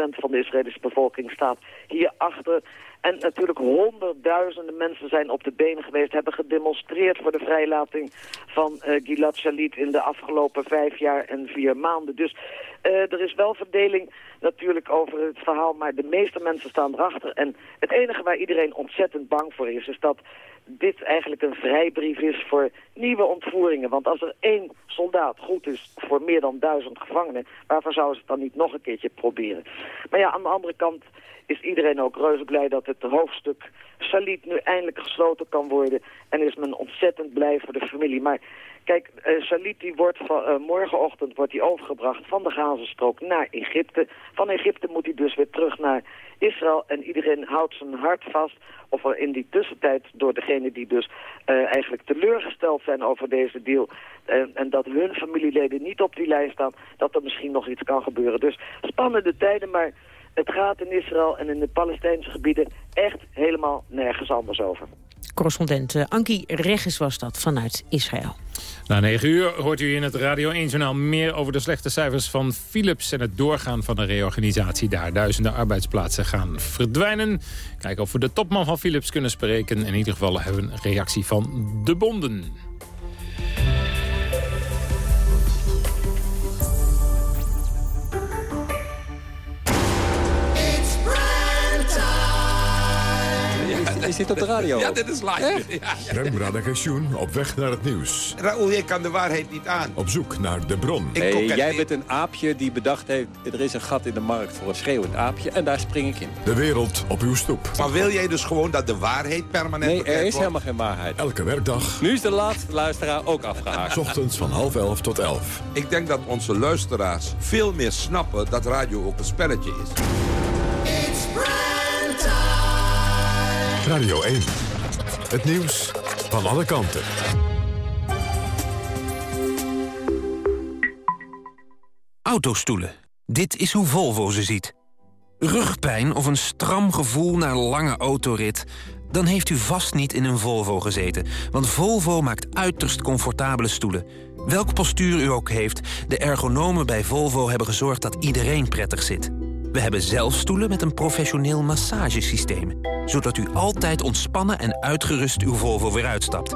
[SPEAKER 33] van de Israëlische bevolking staat hierachter. En natuurlijk honderdduizenden mensen zijn op de benen geweest... hebben gedemonstreerd voor de vrijlating van uh, Gilad Shalit... in de afgelopen vijf jaar en vier maanden. Dus uh, er is wel verdeling natuurlijk over het verhaal... maar de meeste mensen staan erachter. En het enige waar iedereen ontzettend bang voor is... is dat dit eigenlijk een vrijbrief is voor nieuwe ontvoeringen. Want als er één soldaat goed is voor meer dan duizend gevangenen... waarvoor zouden ze het dan niet nog een keertje proberen? Maar ja, aan de andere kant is iedereen ook reuze blij dat het hoofdstuk Salit nu eindelijk gesloten kan worden. En is men ontzettend blij voor de familie. Maar kijk, uh, Salit die wordt van, uh, morgenochtend wordt hij overgebracht van de Gazastrook naar Egypte. Van Egypte moet hij dus weer terug naar Israël. En iedereen houdt zijn hart vast of er in die tussentijd door degene die dus uh, eigenlijk teleurgesteld zijn over deze deal... en dat hun familieleden niet op die lijst staan, dat er misschien nog iets kan gebeuren. Dus spannende tijden, maar het gaat in Israël en in de Palestijnse gebieden echt helemaal nergens anders over.
[SPEAKER 11] Correspondent uh, Ankie Regis was dat vanuit Israël.
[SPEAKER 10] Na 9 uur hoort u in het Radio 1-journaal meer over de slechte cijfers van Philips... en het doorgaan van de reorganisatie daar. Duizenden arbeidsplaatsen gaan verdwijnen. Kijken of we de topman van Philips kunnen spreken. In ieder geval hebben we een reactie van de bonden.
[SPEAKER 40] Is dit op de radio?
[SPEAKER 41] Ja, dit is live. Ja,
[SPEAKER 1] Rem Radagensjoen op weg naar het nieuws.
[SPEAKER 41] Raoul, je kan de waarheid niet aan.
[SPEAKER 1] Op zoek naar de bron.
[SPEAKER 40] Nee, jij bent een aapje die bedacht heeft... er is een gat in de markt voor een schreeuwend aapje... en daar spring ik in.
[SPEAKER 1] De wereld op uw stoep.
[SPEAKER 41] Maar wil jij dus gewoon dat de waarheid permanent
[SPEAKER 40] Nee, er is helemaal geen waarheid.
[SPEAKER 1] Elke werkdag.
[SPEAKER 40] Nu is de laatste luisteraar ook afgehaakt.
[SPEAKER 1] Ochtends van half elf tot elf.
[SPEAKER 41] Ik denk dat onze luisteraars veel meer snappen... dat radio ook een spelletje is.
[SPEAKER 1] Radio 1. Het nieuws van alle kanten.
[SPEAKER 4] Autostoelen. Dit is hoe Volvo ze ziet. Rugpijn of een stram gevoel na lange autorit... dan heeft u vast niet in een Volvo gezeten. Want Volvo maakt uiterst comfortabele stoelen. Welk postuur u ook heeft, de ergonomen bij Volvo hebben gezorgd dat iedereen prettig zit. We hebben zelf stoelen met een professioneel massagesysteem. Zodat u altijd ontspannen en uitgerust uw Volvo weer uitstapt.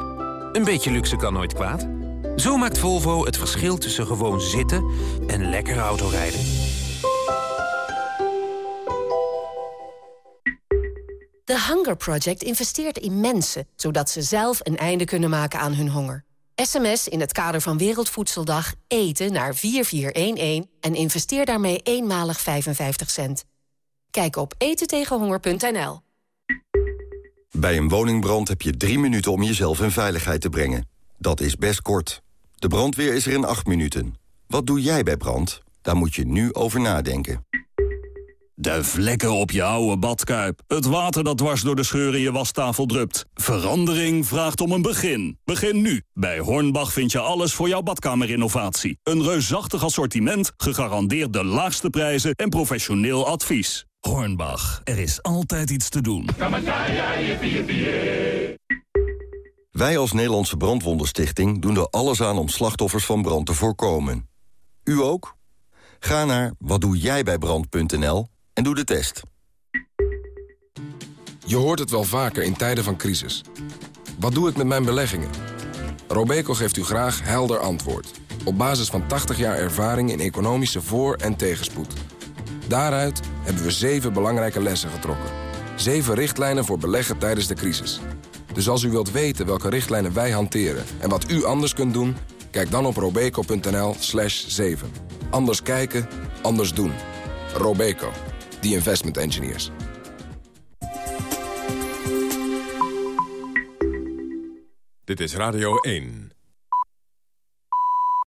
[SPEAKER 4] Een beetje luxe kan nooit kwaad. Zo maakt Volvo het verschil tussen gewoon zitten en lekker autorijden.
[SPEAKER 6] The Hunger Project investeert in mensen... zodat ze zelf een einde kunnen maken aan hun honger. SMS in het kader van Wereldvoedseldag eten naar 4411 en investeer daarmee eenmalig 55 cent. Kijk op etentegenhonger.nl.
[SPEAKER 42] Bij een woningbrand heb je drie minuten om jezelf in veiligheid te brengen. Dat is best kort. De brandweer is er in acht minuten. Wat doe jij bij brand? Daar moet je nu over nadenken.
[SPEAKER 43] De vlekken op je oude badkuip. Het water dat dwars door de scheur in je wastafel drupt. Verandering vraagt om een begin. Begin nu. Bij Hornbach vind je alles voor jouw badkamerinnovatie. Een reusachtig assortiment, gegarandeerd de laagste prijzen en professioneel advies. Hornbach, er is altijd iets te doen.
[SPEAKER 42] Wij als Nederlandse Brandwondenstichting doen er alles aan om slachtoffers van brand te voorkomen. U ook? Ga naar watdoejijbijbrand.nl en doe de test.
[SPEAKER 22] Je hoort het wel vaker in tijden van crisis. Wat doe ik met mijn beleggingen? Robeco geeft u graag helder antwoord. Op basis van 80 jaar ervaring in economische voor- en tegenspoed. Daaruit hebben we zeven belangrijke lessen getrokken. Zeven richtlijnen voor beleggen tijdens de crisis. Dus als u wilt weten welke richtlijnen wij hanteren en wat u anders kunt doen... kijk dan op robeco.nl slash 7. Anders kijken, anders doen. Robeco, the investment engineers.
[SPEAKER 1] Dit is Radio 1.